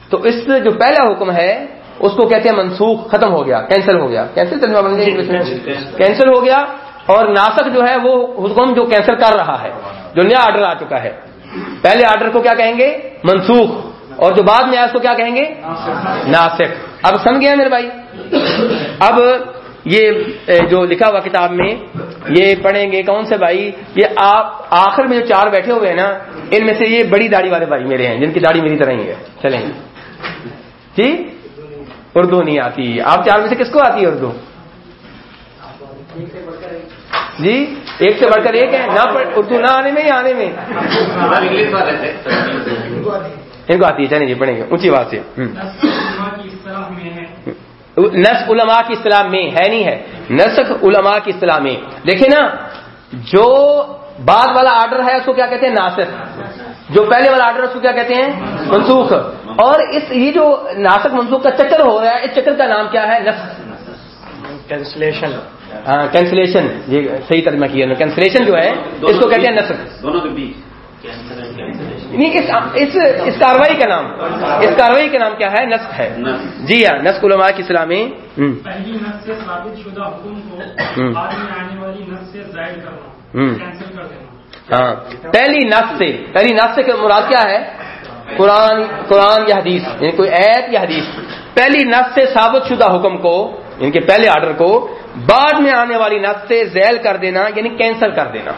تو اس جو پہلا حکم ہے اس کو کہتے ہیں منسوخ ختم ہو گیا کینسل ہو گیا۔ کینسل۔ کینسل ہو گیا۔ اور ناسک جو ہے وہ حکم جو کینسل کر رہا ہے، جو نیا آرڈر آ چکا ہے۔ پہلے آرڈر کو کیا کہیں گے؟ منسوخ۔ اور جو بعد میں آیا اس کو کیا کہیں گے؟ ناسک۔ اب سمجھ گیا میرے بھائی؟ اب یہ جو لکھا ہوا کتاب میں یہ پڑھیں گے کون سے بھائی؟ یہ آپ آخر میں جو چار بیٹھے ہوئے ہیں نا، ان میں سے یہ بڑی داڑھی والے بھائی میرے ہیں، جن کی داڑھی میری طرح ہی ہے۔ چلیں۔ جی؟ اردو نہیں آتی۔ آپ چار میں سے کس کو آتی ہے اردو؟ جی ایک سے بڑھ کر ایک ہے نہ اردو نہ آنے میں یا آنے میں؟ ان کو آتی ہے چلیں جی پڑھیں گے اونچی بات سے نسخ علماء کی اصطلاح میں ہے نہیں ہے۔ نسخ علماء کی اصطلاح میں۔ دیکھیں نا جو بعد والا آرڈر ہے اس کو کیا کہتے ہیں؟ ناسک جو پہلے والا آرڈر اس کو کیا کہتے ہیں؟ منسوخ۔ اور اس یہ جو ناسک منسوخ کا چکر ہو رہا ہے اس چکر کا نام کیا ہے؟ نسخ۔ کینسلیشن ہاں کینسلیشن یہ صحیح ترجمہ کیا کینسلیشن جو ہے اس کو کہتے ہیں نسخ دونوں کے بیچ. نہیں اس اس کاروائی کا نام. اس کاروائی کا نام کیا ہے؟ نسخ ہے. جی ہاں نسخ علماء کی اسلامی ہم، پہلی نس سے ثابت شدہ حکم کو ہم۔ بعد میں آنے والی نس سے زائد کرنا ہم۔ کینسل کر دینا. ہاں. پہلی نس سے پہلی نس سے مراد کیا ہے؟ قرآن قرآن یا حدیث. یعنی کوئی ایت یا حدیث. پہلی نس سے ثابت شدہ حکم کو ان کے پہلے آرڈر کو بعد میں آنے والی نس سے ذیل کر دینا یعنی کینسل کر دینا۔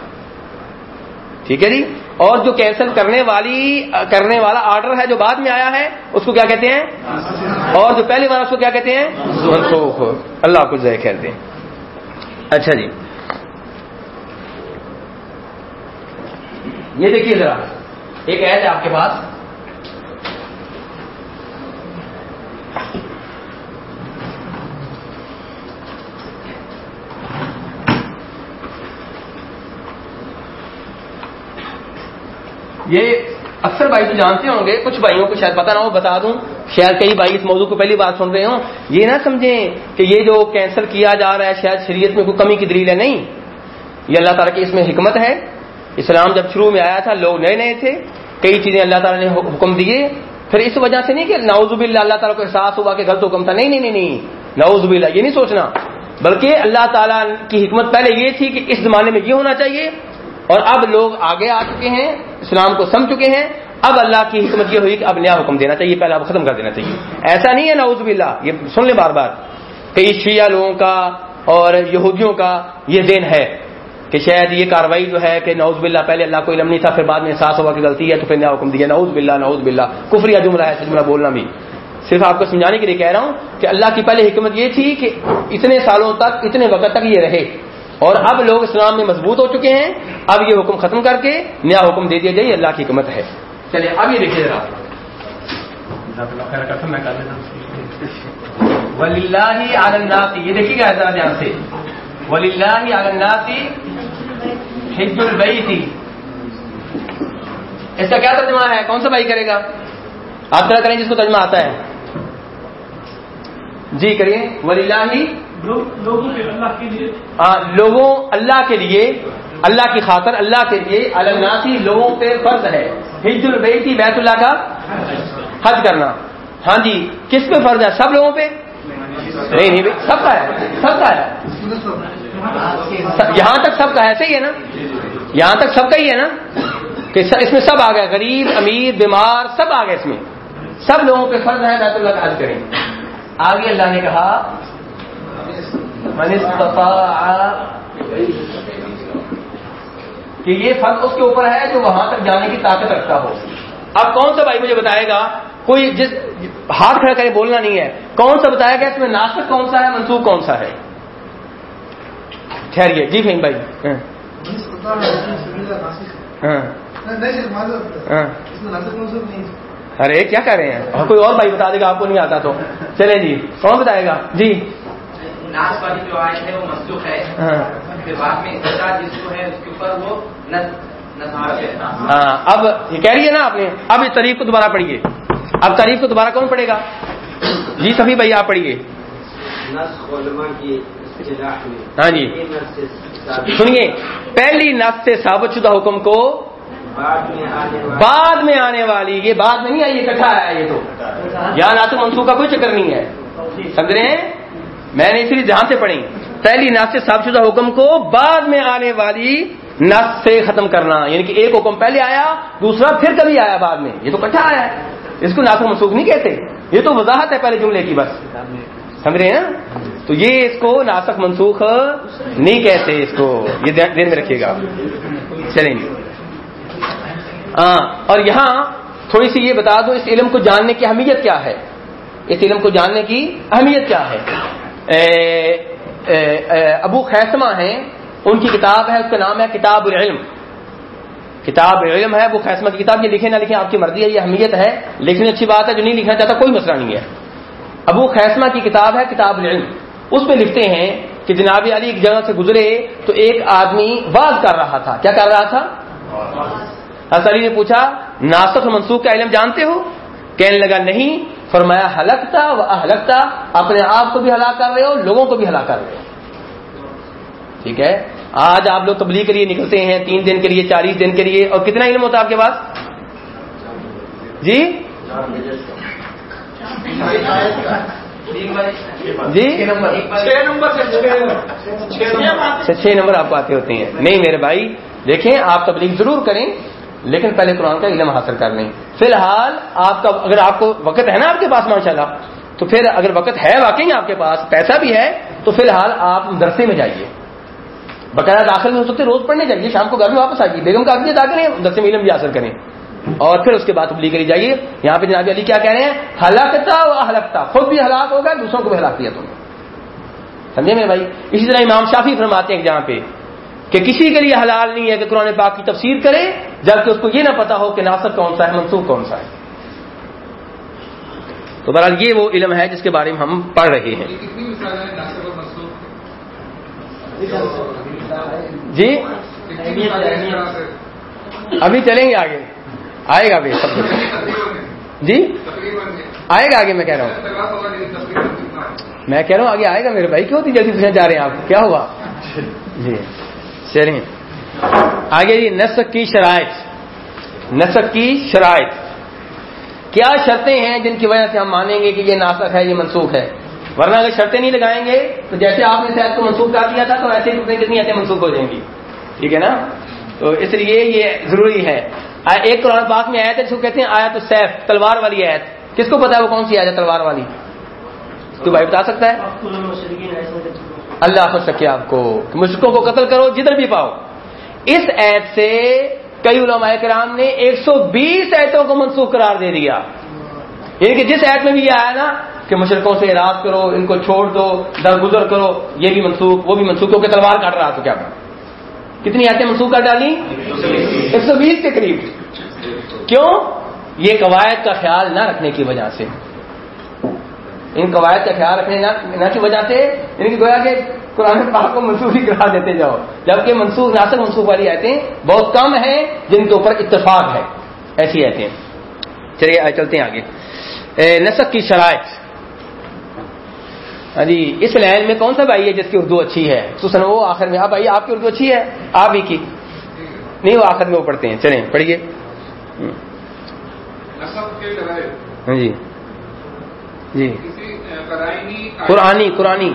ٹھیک ہے جی؟ اور جو کینسل کرنے والی، کرنے والا آرڈر ہے جو بعد میں آیا ہے، اس کو کیا کہتے ہیں؟ اور جو پہلے والا اس کو کیا کہتے ہیں؟ منسوخ۔ اللہ کو ذہ خیر دیں اچھا جی۔ یہ دیکھیے ذرا، ایک ایڈ ہے آپ کے پاس۔ یہ اکثر بھائی تو جانتے ہوں گے، کچھ بھائیوں کو شاید پتہ نہ ہو، بتا دوں۔ شاید کئی بھائی اس موضوع کو پہلی بار سن رہے ہوں۔ یہ نہ سمجھیں کہ یہ جو کینسل کیا جا رہا ہے، شاید شریعت میں کوئی کمی کی دلیل ہے، نہیں۔ یہ اللہ تعالیٰ کی اس میں حکمت ہے۔ اسلام جب شروع میں آیا تھا، لوگ نئے نئے تھے، کئی چیزیں اللہ تعالیٰ نے حکم دیے۔ پھر اس وجہ سے نہیں کہ نعوذ باللہ اللہ تعالیٰ کو احساس ہوا کہ غلط حکم تھا۔ نہیں نہیں نہیں نہیں۔ نعوذ باللہ، یہ نہیں سوچنا۔ بلکہ اللہ تعالیٰ کی حکمت پہلے یہ تھی کہ اس زمانے میں یہ ہونا چاہیے۔ اور اب لوگ آگے آ چکے ہیں۔ اسلام کو سمجھ چکے ہیں، اب اللہ کی حکمت یہ ہوئی کہ اب نیا حکم دینا چاہیے پہلے اب ختم کر دینا چاہیے۔ ایسا نہیں ہے، نعوذ باللہ، یہ سن لیں بار بار کئی شیعہ لوگوں کا اور یہودیوں کا یہ دین ہے کہ شاید یہ کاروائی جو ہے کہ نعوذ باللہ، پہلے اللہ کو علم نہیں تھا، پھر بعد میں احساس ہوا کہ غلطی ہے، تو پھر نیا حکم دیا، نعوذ باللہ نعوذ باللہ۔ کفریہ جملہ ہے جملہ بولنا بھی۔ صرف آپ کو سمجھانے کے لیے کہہ رہا ہوں کہ اللہ کی پہلے حکمت یہ تھی کہ اتنے سالوں تک، اتنے وقت تک یہ رہے۔ اور اب لوگ اسلام میں مضبوط ہو چکے ہیں، اب یہ حکم ختم کر کے نیا حکم دے دیا جائے، یہ اللہ کی حکمت ہے۔ چلیے اب یہ دیکھیے ذرا۔ وللہ الناسی یہ دیکھیے گا ذرا دھیان سے۔ وللہ الناسی حج البیتی اس کا کیا ترجمہ ہے؟ کون سا بھائی کرے گا؟ آپ طرح کریں جس کو ترجمہ آتا ہے۔ جی کریے۔ وللہ لوگ- لوگوں کے اللہ کے لیے؟ ہاں، لوگوں اللہ کے لیے اللہ کی خاطر اللہ کے لیے الناسی لوگوں پہ فرض ہے۔ حج البیتی بیت اللہ کا حج کرنا۔ ہاں جی کس پہ فرض ہے؟ سب لوگوں پہ؟ نہیں نہیں سب کا ہے سب کا ہے۔ یہاں تک سب کا ہے صحیح ہے نا؟ یہاں تک سب کا ہی ہے نا؟ کہ اس میں سب آ گیا غریب امیر بیمار سب آ گئے اس میں۔ سب لوگوں پہ فرض ہے بیت اللہ کا حج کریں۔ آگے اللہ نے کہا من استطاع کہ یہ فرض اس کے اوپر ہے جو وہاں تک جانے کی طاقت رکھتا ہو۔ اب کون سا بھائی مجھے بتائے گا؟ کوئی جس ہاتھ کھڑا کرے بولنا نہیں ہے۔ کون سا بتایا گا اس میں ناسک کون سا ہے منسوخ کون سا ہے؟ ٹھہریے جی فہیم بھائی۔ ہاں۔ ہاں۔ ہاں۔ ارے، کیا کر رہے ہیں؟ کوئی اور بھائی بتا دے گا، آپ کو نہیں آتا تو۔ چلے جی کون بتائے گا؟ جی۔ ناس والی جو آئے ہے وہ مسلوق ہے. ہاں. پھر بعد میں جس کو ہے اس کے اوپر وہ ہاں. اب یہ کہہ رہی ہے نا آپ نے اب اس تعریف کو دوبارہ پڑھیے. اب تعریف کو دوبارہ کون پڑھے گا؟ جی سبھی بھائی آپ پڑھیے. نسخ علماء کی اصطلاح میں ہاں جی. سنیے پہلی نس سے ثابت شدہ حکم کو بعد میں آنے والی. بعد میں آنے والی یہ بعد میں نہیں آئی یہ اکٹھا آیا یہ تو. یہاں ناسک منسوخ کا کوئی چکر نہیں ہے. سمجھ رہے ہیں؟ میں نے اس لیے دھیان سے پڑھی، پہلی نس سے ثابت شدہ حکم کو بعد میں آنے والی نس سے ختم کرنا یعنی کہ ایک حکم پہلے آیا، دوسرا پھر کبھی آیا بعد میں، یہ تو اکٹھا آیا ہے۔ اس کو ناسک منسوخ نہیں کہتے، یہ تو وضاحت ہے پہلے جملے کی بس۔ سمجھ رہے ہیں؟ نا تو یہ اس کو ناسک منسوخ نہیں کہتے، اس کو یہ دین میں رکھیے گا۔ چلیں گے ہاں اور یہاں تھوڑی سی یہ بتا دو، اس علم کو جاننے کی اہمیت کیا ہے؟ اس علم کو جاننے کی اہمیت کیا ہے؟ ابو خیسمہ ہیں، ان کی کتاب ہے، اس کا نام ہے کتاب العلم۔ کتاب علم ہے، ابو خیسمہ کی کتاب، یہ لکھیں نہ لکھیں، آپ کی مرضی ہے، یہ اہمیت ہے لکھنی اچھی بات ہے، جو نہیں لکھنا چاہتا، کوئی مسئلہ نہیں ہے۔ ابو خیسمہ کی کتاب ہے کتاب العلم۔ اس میں لکھتے ہیں کہ جناب علی ایک جگہ سے گزرے، تو ایک آدمی واز کر رہا تھا۔ کیا کر رہا تھا؟ حضرت علی نے پوچھا، ناسخ منسوخ کا علم جانتے ہو؟ کہنے لگا، نہیں فرمایا ہلکتا و اہلکتا اپنے آپ کو بھی ہلاک کر رہے ہو لوگوں کو بھی ہلاک کر رہے ہو. ٹھیک ہے؟ آج آپ لوگ تبلیغ کے لیے نکلتے ہیں تین دن کے لیے چالیس دن کے لیے اور کتنا علم ہوتا ہے آپ کے پاس؟ جی؟ جی؟ چھ نمبر اچھا، چھ نمبر آپ کو آتے ہوتے ہیں۔ نہیں میرے بھائی دیکھیں آپ تبلیغ ضرور کریں۔ لیکن پہلے قرآن کا علم حاصل کر لیں۔ فی الحال، آپ کا اگر آپ کو وقت ہے نا آپ کے پاس ماشاء اللہ تو پھر اگر وقت ہے واقعی آپ کے پاس، پیسہ بھی ہے، تو فی الحال آپ درسے میں جائیے۔ باقاعدہ داخل میں ہو سکتے، روز پڑھنے جائیے، شام کو گھر میں واپس آئیے، بیگم کا اگلی ادا کریں درسے میں علم بھی حاصل کریں۔ اور پھر اس کے بعد تبلیغ کری جائیے۔ یہاں پہ جناب علی کیا کہہ رہے ہیں؟ ہلاکتا و ہلکتا خود بھی ہلاک ہوگا، دوسروں کو بھی ہلاک دیا تم نے۔ سمجھے میرے بھائی؟ اسی طرح امام شافی فرماتے ہیں جہاں پہ کہ کسی کے لیے حلال نہیں ہے کہ قرآن پاک کی تفسیر کرے، جبکہ اس کو یہ نہ پتا ہو کہ ناصر کون سا ہے منسوخ کون سا ہے۔ تو بہرحال یہ وہ علم ہے جس کے بارے میں ہم پڑھ رہے ہیں۔ جی؟ ابھی چلیں گے آگے۔ آئے گا ابھی سب کچھ۔ جی؟ آئے گا آگے میں کہہ رہا ہوں۔ میں کہہ رہا ہوں آگے آئے گا میرے بھائی۔ کیوں اتنی جلدی پوچھنا چاہ رہے ہیں آپ؟ کیا ہوا؟ جی۔ چلیں آگے جی نسق کی شرائط۔ نسق کی شرائط۔ کیا شرطیں ہیں جن کی وجہ سے ہم مانیں گے کہ یہ ناسک ہے، یہ منسوخ ہے؟ ورنہ اگر شرطیں نہیں لگائیں گے، تو جیسے آپ نے شاید کو منسوخ کر دیا تھا، تو ایسے ہی کتنی ایسے منسوخ ہو جائیں گی۔ ٹھیک ہے نا؟ تو اس لیے یہ ضروری ہے۔ ایک قرآن پاک میں آیت ہے، جس کو کہتے ہیں آیت السیف، تلوار والی آیت۔ کس کو پتا ہے وہ کون سی آیت ہے، تلوار والی؟ تو بھائی بتا سکتا ہے؟ اللہ خوش رکھے آپ کو کہ مشرقوں کو قتل کرو جدھر بھی پاؤ۔ اس ایت سے کئی علماء کرام نے ایک سو بیس ایتوں کو منسوخ قرار دے دیا۔ یعنی کہ جس ایت میں بھی یہ آیا نا کہ مشرقوں سے اراض کرو، ان کو چھوڑ دو، درگزر کرو، یہ بھی منسوخ، وہ بھی منسوخ، کیونکہ تلوار کاٹ رہا تو کیا؟ کتنی آیتیں منسوخ کر ڈالی؟ ایک سو بیس کے قریب۔ کیوں؟ یہ قواعد کا خیال نہ رکھنے کی وجہ سے۔ ان قواعد کا خیال رکھنے نہ- کی وجہ سے ان کی گویا کہ قرآن پاک کو منسوخ ہی کرا دیتے جاؤ۔ جبکہ منسوخ ناسک منسوخ والی آیتیں بہت کم ہیں جن کے اوپر اتفاق ہے۔ ایسی آیتیں۔ چلیے آئے چلتے ہیں آگے۔ نسق کی شرائط۔ ہاں جی اس لائن میں کون سا بھائی ہے جس کی اردو اچھی ہے؟ خصوصاً وہ آخر میں۔ آپ بھائی آپ کی اردو اچھی ہے؟ آپ ہی کی۔ نہیں وہ آخر میں وہ پڑھتے ہیں۔ چلیں پڑھیے۔ ہاں جی۔ جی۔ قرآنی قرآنی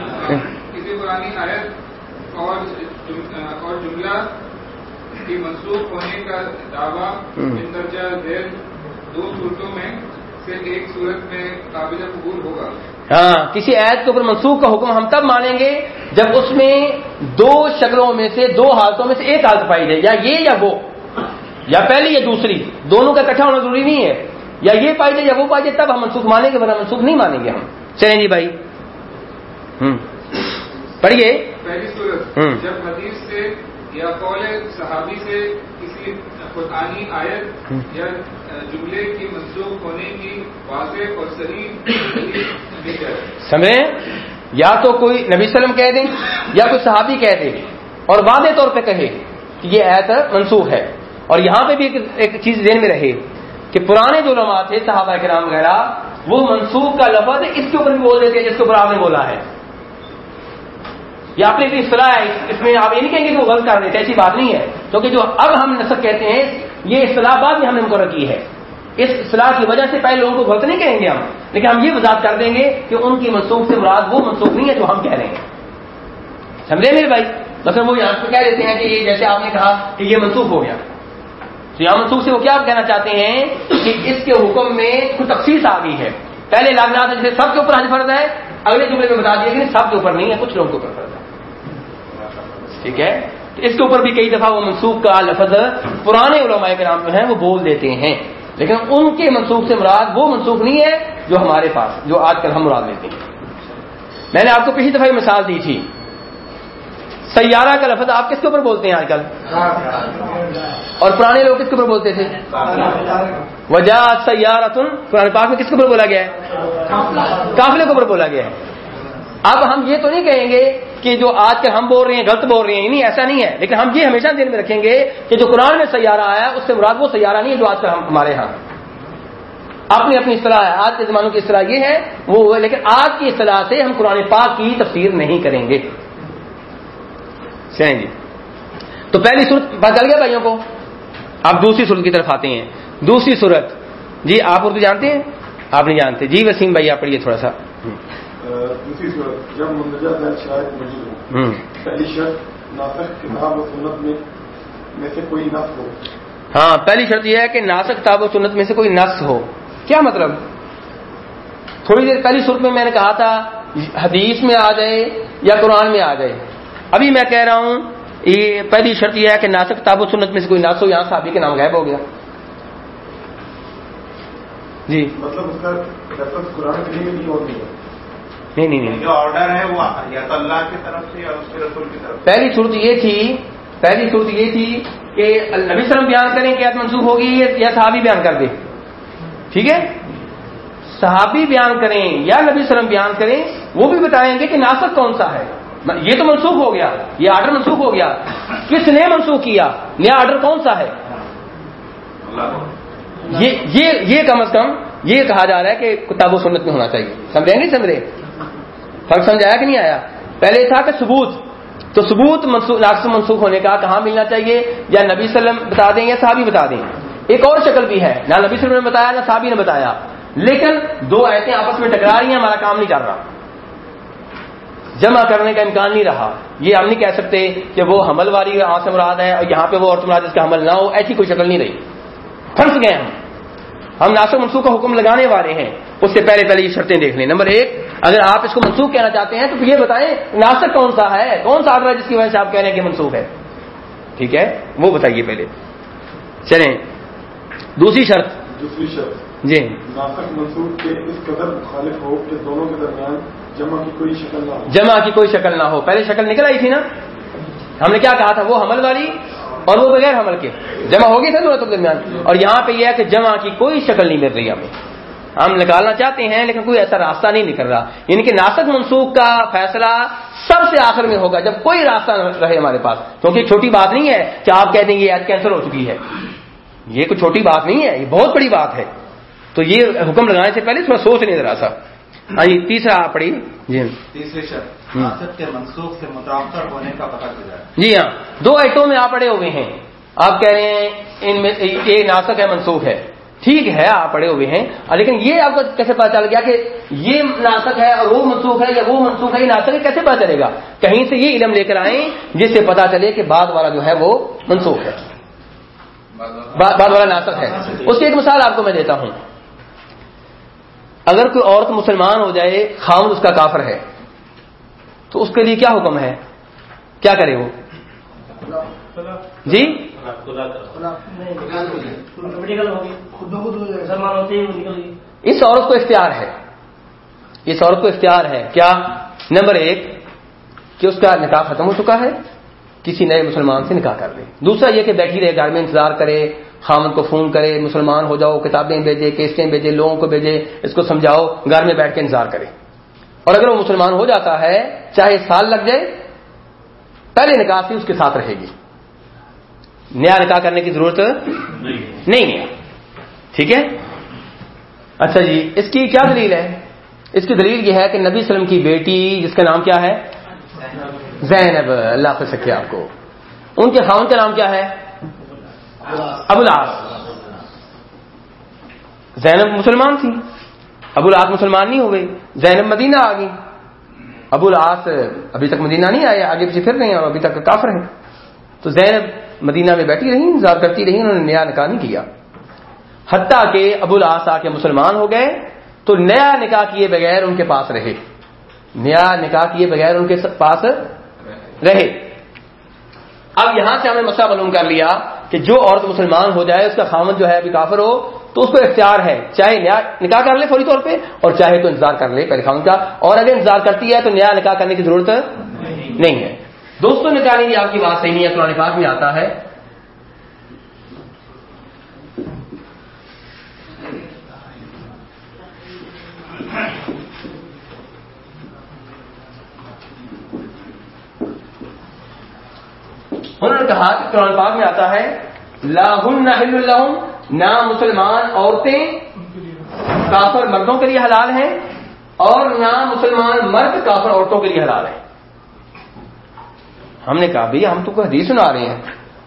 اور جملہ کی منسوخ ہونے کا دعویٰ ذیل دو صورتوں میں سے ایک صورت میں قابل قبول ہوگا۔ ہاں کسی عید کے اوپر منسوخ کا حکم ہم تب مانیں گے جب اس میں دو شکلوں میں سے دو حالتوں میں سے ایک حالت پائی جائے یا یہ یا وہ یا پہلی یا دوسری دونوں کا اکٹھا ہونا ضروری نہیں ہے۔ یا یہ پائی جائے یا وہ پائی جائے تب ہم منسوخ مانیں گے ورنہ منسوخ نہیں مانیں گے ہم۔ چلیں جی بھائی۔ ہوں پڑھیے۔ جب حدیث سے یا قول صحابی سے کسی قرآنی آیت۔ یا جملے کی منسوخ ہونے کی واضح اور صحیح سمجھیں یا تو کوئی نبی وسلم کہہ دیں یا کوئی صحابی کہہ دے اور واضح طور پہ کہے کہ یہ ایت منسوخ ہے اور یہاں پہ بھی ایک- ایک چیز ذہن میں رہے۔ کہ پرانے جو علماء تھے، صحابہ کرام وغیرہ، وہ منسوخ کا لفظ اس کے اوپر بھی بول دیتے ہیں جس کے اوپر آپ نے بولا ہے۔ یہ اپنی اپنی اصطلاح ہے، اس- میں آپ یہ نہیں کہیں گے کہ وہ غلط کر دیتے ایسی بات نہیں ہے۔ کیونکہ جو اب ہم نسق کہتے ہیں، یہ اصطلاح بعد میں ہم نے مقرر کی ہے۔ اس اصطلاح کی وجہ سے پہلے لوگوں کو غلط نہیں کہیں گے ہم، لیکن ہم یہ وضاحت کر دیں گے کہ ان کی منسوخ سے مراد وہ منسوخ نہیں ہے جو ہم کہہ رہے ہیں۔ سمجھے میرے بھائی؟ مثلا وہ یہاں پہ کہہ دیتے ہیں کہ یہ جیسے آپ نے کہا کہ یہ منسوخ ہو گیا۔ یہاں منسوخ سے وہ کیا کہنا چاہتے ہیں کہ اس کے حکم میں کچھ تخصیص آ گئی ہے۔ پہلے لاگنات جیسے سب کے اوپر حج فرض ہے، اگلے جملے میں بتا دیا کہ سب کے اوپر نہیں ہے، کچھ لوگوں کے اوپر فرض ہے۔ ٹھیک ہے؟ تو اس کے اوپر بھی کئی دفعہ وہ منسوخ کا لفظ پرانے علماء کرام جو ہیں وہ بول دیتے ہیں۔ لیکن ان کے منسوخ سے مراد وہ منسوخ نہیں ہے جو ہمارے پاس، جو آج کل ہم مراد لیتے ہیں۔ میں نے آپ کو پچھلی دفعہ یہ مثال دی تھی۔ سیارہ کا لفظ آپ کس کے اوپر بولتے ہیں آج کل؟ اور پرانے لوگ کس کے اوپر بولتے تھے؟ وجہ سیارتن، قرآن پاک میں کس کے اوپر بولا گیا ہے؟ قافلے کے اوپر بولا گیا ہے۔ اب ہم یہ تو نہیں کہیں گے کہ جو آج کل ہم بول رہے ہیں، غلط بول رہے ہیں، نہیں، ایسا نہیں ہے۔ لیکن ہم یہ ہمیشہ ذہن میں رکھیں گے کہ جو قرآن میں سیارہ آیا، اس سے مراد وہ سیارہ نہیں ہے جو آج کل ہم، ہمارے ہاں۔ اپنی اپنی اصطلاح ہے آج کے زمانوں کی اصطلاح یہ ہے، وہ لیکن آج کی اصطلاح سے ہم قرآن پاک کی تفسیر نہیں کریں گے۔ چلیں جی. تو پہلی صورت پتہ چل گیا بھائیوں کو؟ اب دوسری صورت کی طرف آتے ہیں. دوسری صورت. جی آپ اردو جانتے ہیں؟ آپ نہیں جانتے. جی وسیم بھائی آپ پڑھیے تھوڑا سا. دوسری صورت. جب مندرجہ ذیل شرائط موجود ہو ہوں پہلی شرط ناسخ کتاب و سنت میں میں سے کوئی ہو. ہاں پہلی شرط یہ ہے کہ ناسک کتاب و سنت میں سے کوئی نس ہو. کیا مطلب؟ تھوڑی دیر پہلی صورت میں میں نے کہا تھا حدیث میں آ جائے یا قرآن میں آ جائے ابھی میں کہہ رہا ہوں یہ پہلی شرط یہ ہے کہ ناسک کتاب و سنت میں سے کوئی نس ہو یہاں صحابی کے نام غائب ہو گیا۔ جی۔ مطلب اس کا نہیں نہیں جو آرڈر ہے وہ اللہ کی طرف سے یا اس کے رسول کی طرف سے؟ پہلی صورت یہ تھی پہلی صورت یہ تھی کہ نبی وسلم بیان کریں کہ منسوخ ہوگی یا صحابی بیان کر دے۔ ٹھیک ہے؟ صحابی بیان کریں یا نبی وسلم بیان کریں وہ بھی بتائیں گے کہ ناسک کون سا ہے۔ یہ تو منسوخ ہو گیا، یہ آرڈر منسوخ ہو گیا۔ کس نے منسوخ کیا؟ نیا آرڈر کون سا ہے؟ یہ یہ کم از کم یہ کہا جا رہا ہے کہ کتاب و سنت میں ہونا چاہیے۔ سمجھیں نہیں سمجھ فرق سمجھایا کہ نہیں آیا؟ پہلے تھا کہ ثبوت۔ تو ثبوت ناقص منسوخ ہونے کا کہاں ملنا چاہیے؟ یا نبی صلی اللہ علیہ وسلم بتا دیں یا صحابی بتا دیں؟ ایک اور شکل بھی ہے۔ نہ نبی صلی اللہ علیہ وسلم نے بتایا، نہ صحابی نے بتایا۔ لیکن دو ایسے آپس میں ٹکرا رہی ہیں، ہمارا کام نہیں چل رہا۔ جمع کرنے کا امکان نہیں رہا۔ یہ ہم نہیں کہہ سکتے کہ وہ حمل والی یہاں سے مراد ہے اور یہاں پہ وہ عورت مراد اس کا حمل نہ ہو ایسی کوئی شکل نہیں رہی۔ پھنس گئے ہم۔ ہم ناسک منسوخ کا حکم لگانے والے ہیں۔ اس سے پہلے پہلے یہ شرطیں دیکھ لیں۔ نمبر ایک اگر آپ اس کو منسوخ کہنا چاہتے ہیں تو یہ بتائیں ناسک کون سا ہے؟ کون سا آرڈر ہے جس کی وجہ سے آپ کہہ رہے ہیں کہ منسوخ ہے؟ ٹھیک ہے؟ وہ بتائیے پہلے۔ چلیں۔ دوسری شرط۔ دوسری شرط۔ جی۔ ناسک منصوب کے اس قدر مخالف ہو کہ دونوں کے درمیان جمع کی کوئی شکل نہ ہو۔ جمع کی کوئی شکل نہ ہو۔ پہلے شکل نکل آئی تھی نا؟ ہم نے کیا کہا تھا؟ وہ حمل والی اور وہ بغیر حمل کے۔ جمع ہو گئی تھا دونوں درمیان۔ اور یہاں پہ یہ ہے کہ جمع کی کوئی شکل نہیں مل رہی ہمیں۔ ہم نکالنا چاہتے ہیں لیکن کوئی ایسا راستہ نہیں نکل رہا۔ یعنی کہ ناسک منسوخ کا فیصلہ سب سے آخر میں ہوگا جب کوئی راستہ رہے ہمارے پاس۔ کیونکہ چھوٹی بات نہیں ہے کہ آپ کہہ دیں گے یہ کینسل ہو چکی ہے۔ یہ کوئی چھوٹی بات نہیں ہے، یہ بہت بڑی بات ہے۔ تو یہ حکم لگانے سے پہلے تھوڑا سوچ نہیں ذرا سا۔ ہاں جی تیسرا آپ پڑھی جی۔ تیسری شرط کے منسوخ سے متاثر ہونے کا پتہ چل جائے۔ جی ہاں دو ایٹوں میں آپ پڑے ہوئے ہیں۔ آپ کہہ رہے ہیں ان میں یہ ناسک ہے منسوخ ہے۔ ٹھیک ہے آپ پڑے ہوئے ہیں۔ لیکن یہ آپ کو کیسے پتا چل گیا کہ یہ ناسک ہے اور وہ منسوخ ہے یا وہ منسوخ ہے یہ ناسک ہے کیسے پتا چلے گا؟ کہیں سے یہ علم لے کر آئیں جس سے پتا چلے کہ بعد والا جو ہے وہ منسوخ ہے۔ بعد والا۔ ناسک ہے۔ اس کی ایک مثال آپ کو میں دیتا ہوں۔ اگر کوئی عورت مسلمان ہو جائے، خامد اس کا کافر ہے۔ تو اس کے لیے کیا حکم ہے؟ کیا کرے وہ؟ جی؟ اس عورت کو اختیار ہے۔ اس عورت کو اختیار ہے۔ کیا؟ نمبر ایک، کہ اس کا نکاح ختم ہو چکا ہے۔ کسی نئے مسلمان سے نکاح کر لے دوسرا یہ کہ بیٹھی رہے، گھر میں انتظار کرے۔ خامد کو فون کرے، مسلمان ہو جاؤ، کتابیں بھیجے، کیسٹیں بھیجے، لوگوں کو بھیجے، اس کو سمجھاؤ، گھر میں بیٹھ کے انتظار کرے۔ اور اگر وہ مسلمان ہو جاتا ہے، چاہے سال لگ جائے پہلے نکاح سے اس کے ساتھ رہے گی۔ نیا نکاح کرنے کی ضرورت نہیں ہے۔ ٹھیک ہے؟ اچھا جی اس کی کیا دلیل ہے؟ اس کی دلیل یہ ہے کہ نبی وسلم کی بیٹی، جس کا نام کیا ہے؟ زینب۔ اللہ کو سکے آپ کو۔ ان کے خاون کا نام کیا ہے؟ ابو العاص زینب مسلمان تھی۔ ابو العاص مسلمان نہیں ہو زینب مدینہ آ گئی۔ ابو العاص ابھی تک مدینہ نہیں آئے، آگے پیچھے پھر رہے ہیں اور ابھی تک کافر ہے تو زینب مدینہ میں بیٹھی رہی، انتظار کرتی رہی، انہوں نے نیا نکاح نہیں کیا۔ حتیٰ کہ ابو العاص آ کے مسلمان ہو گئے، تو نیا نکاح کیے بغیر ان کے پاس رہے۔ نیا نکاح کیے بغیر ان کے پاس رہے۔ اب یہاں سے ہم نے مسئلہ معلوم کر لیا کہ جو عورت مسلمان ہو جائے، اس کا خامن جو ہے ابھی کافر ہو، تو اس کو اختیار ہے، چاہے نیا نکاح کر لے فوری طور پہ، اور چاہے تو انتظار کر لے پہلے خامن کا۔ اور اگر انتظار کرتی ہے تو نیا نکاح کرنے کی ضرورت نہیں ہے۔ دوستوں نکالیں گے نہیں، آپ کی بات صحیح نہیں ہے، قرآن پاک میں آتا ہے۔ انہوں نے کہا کہ قرآن پاک میں آتا ہے، لاہن نہ نہ مسلمان عورتیں کافر مردوں کے لیے حلال ہیں اور نہ مسلمان مرد کافر عورتوں کے لیے حلال ہیں. ہم نے کہا، بھائی، ہم تو حدیث سنا رہے ہیں.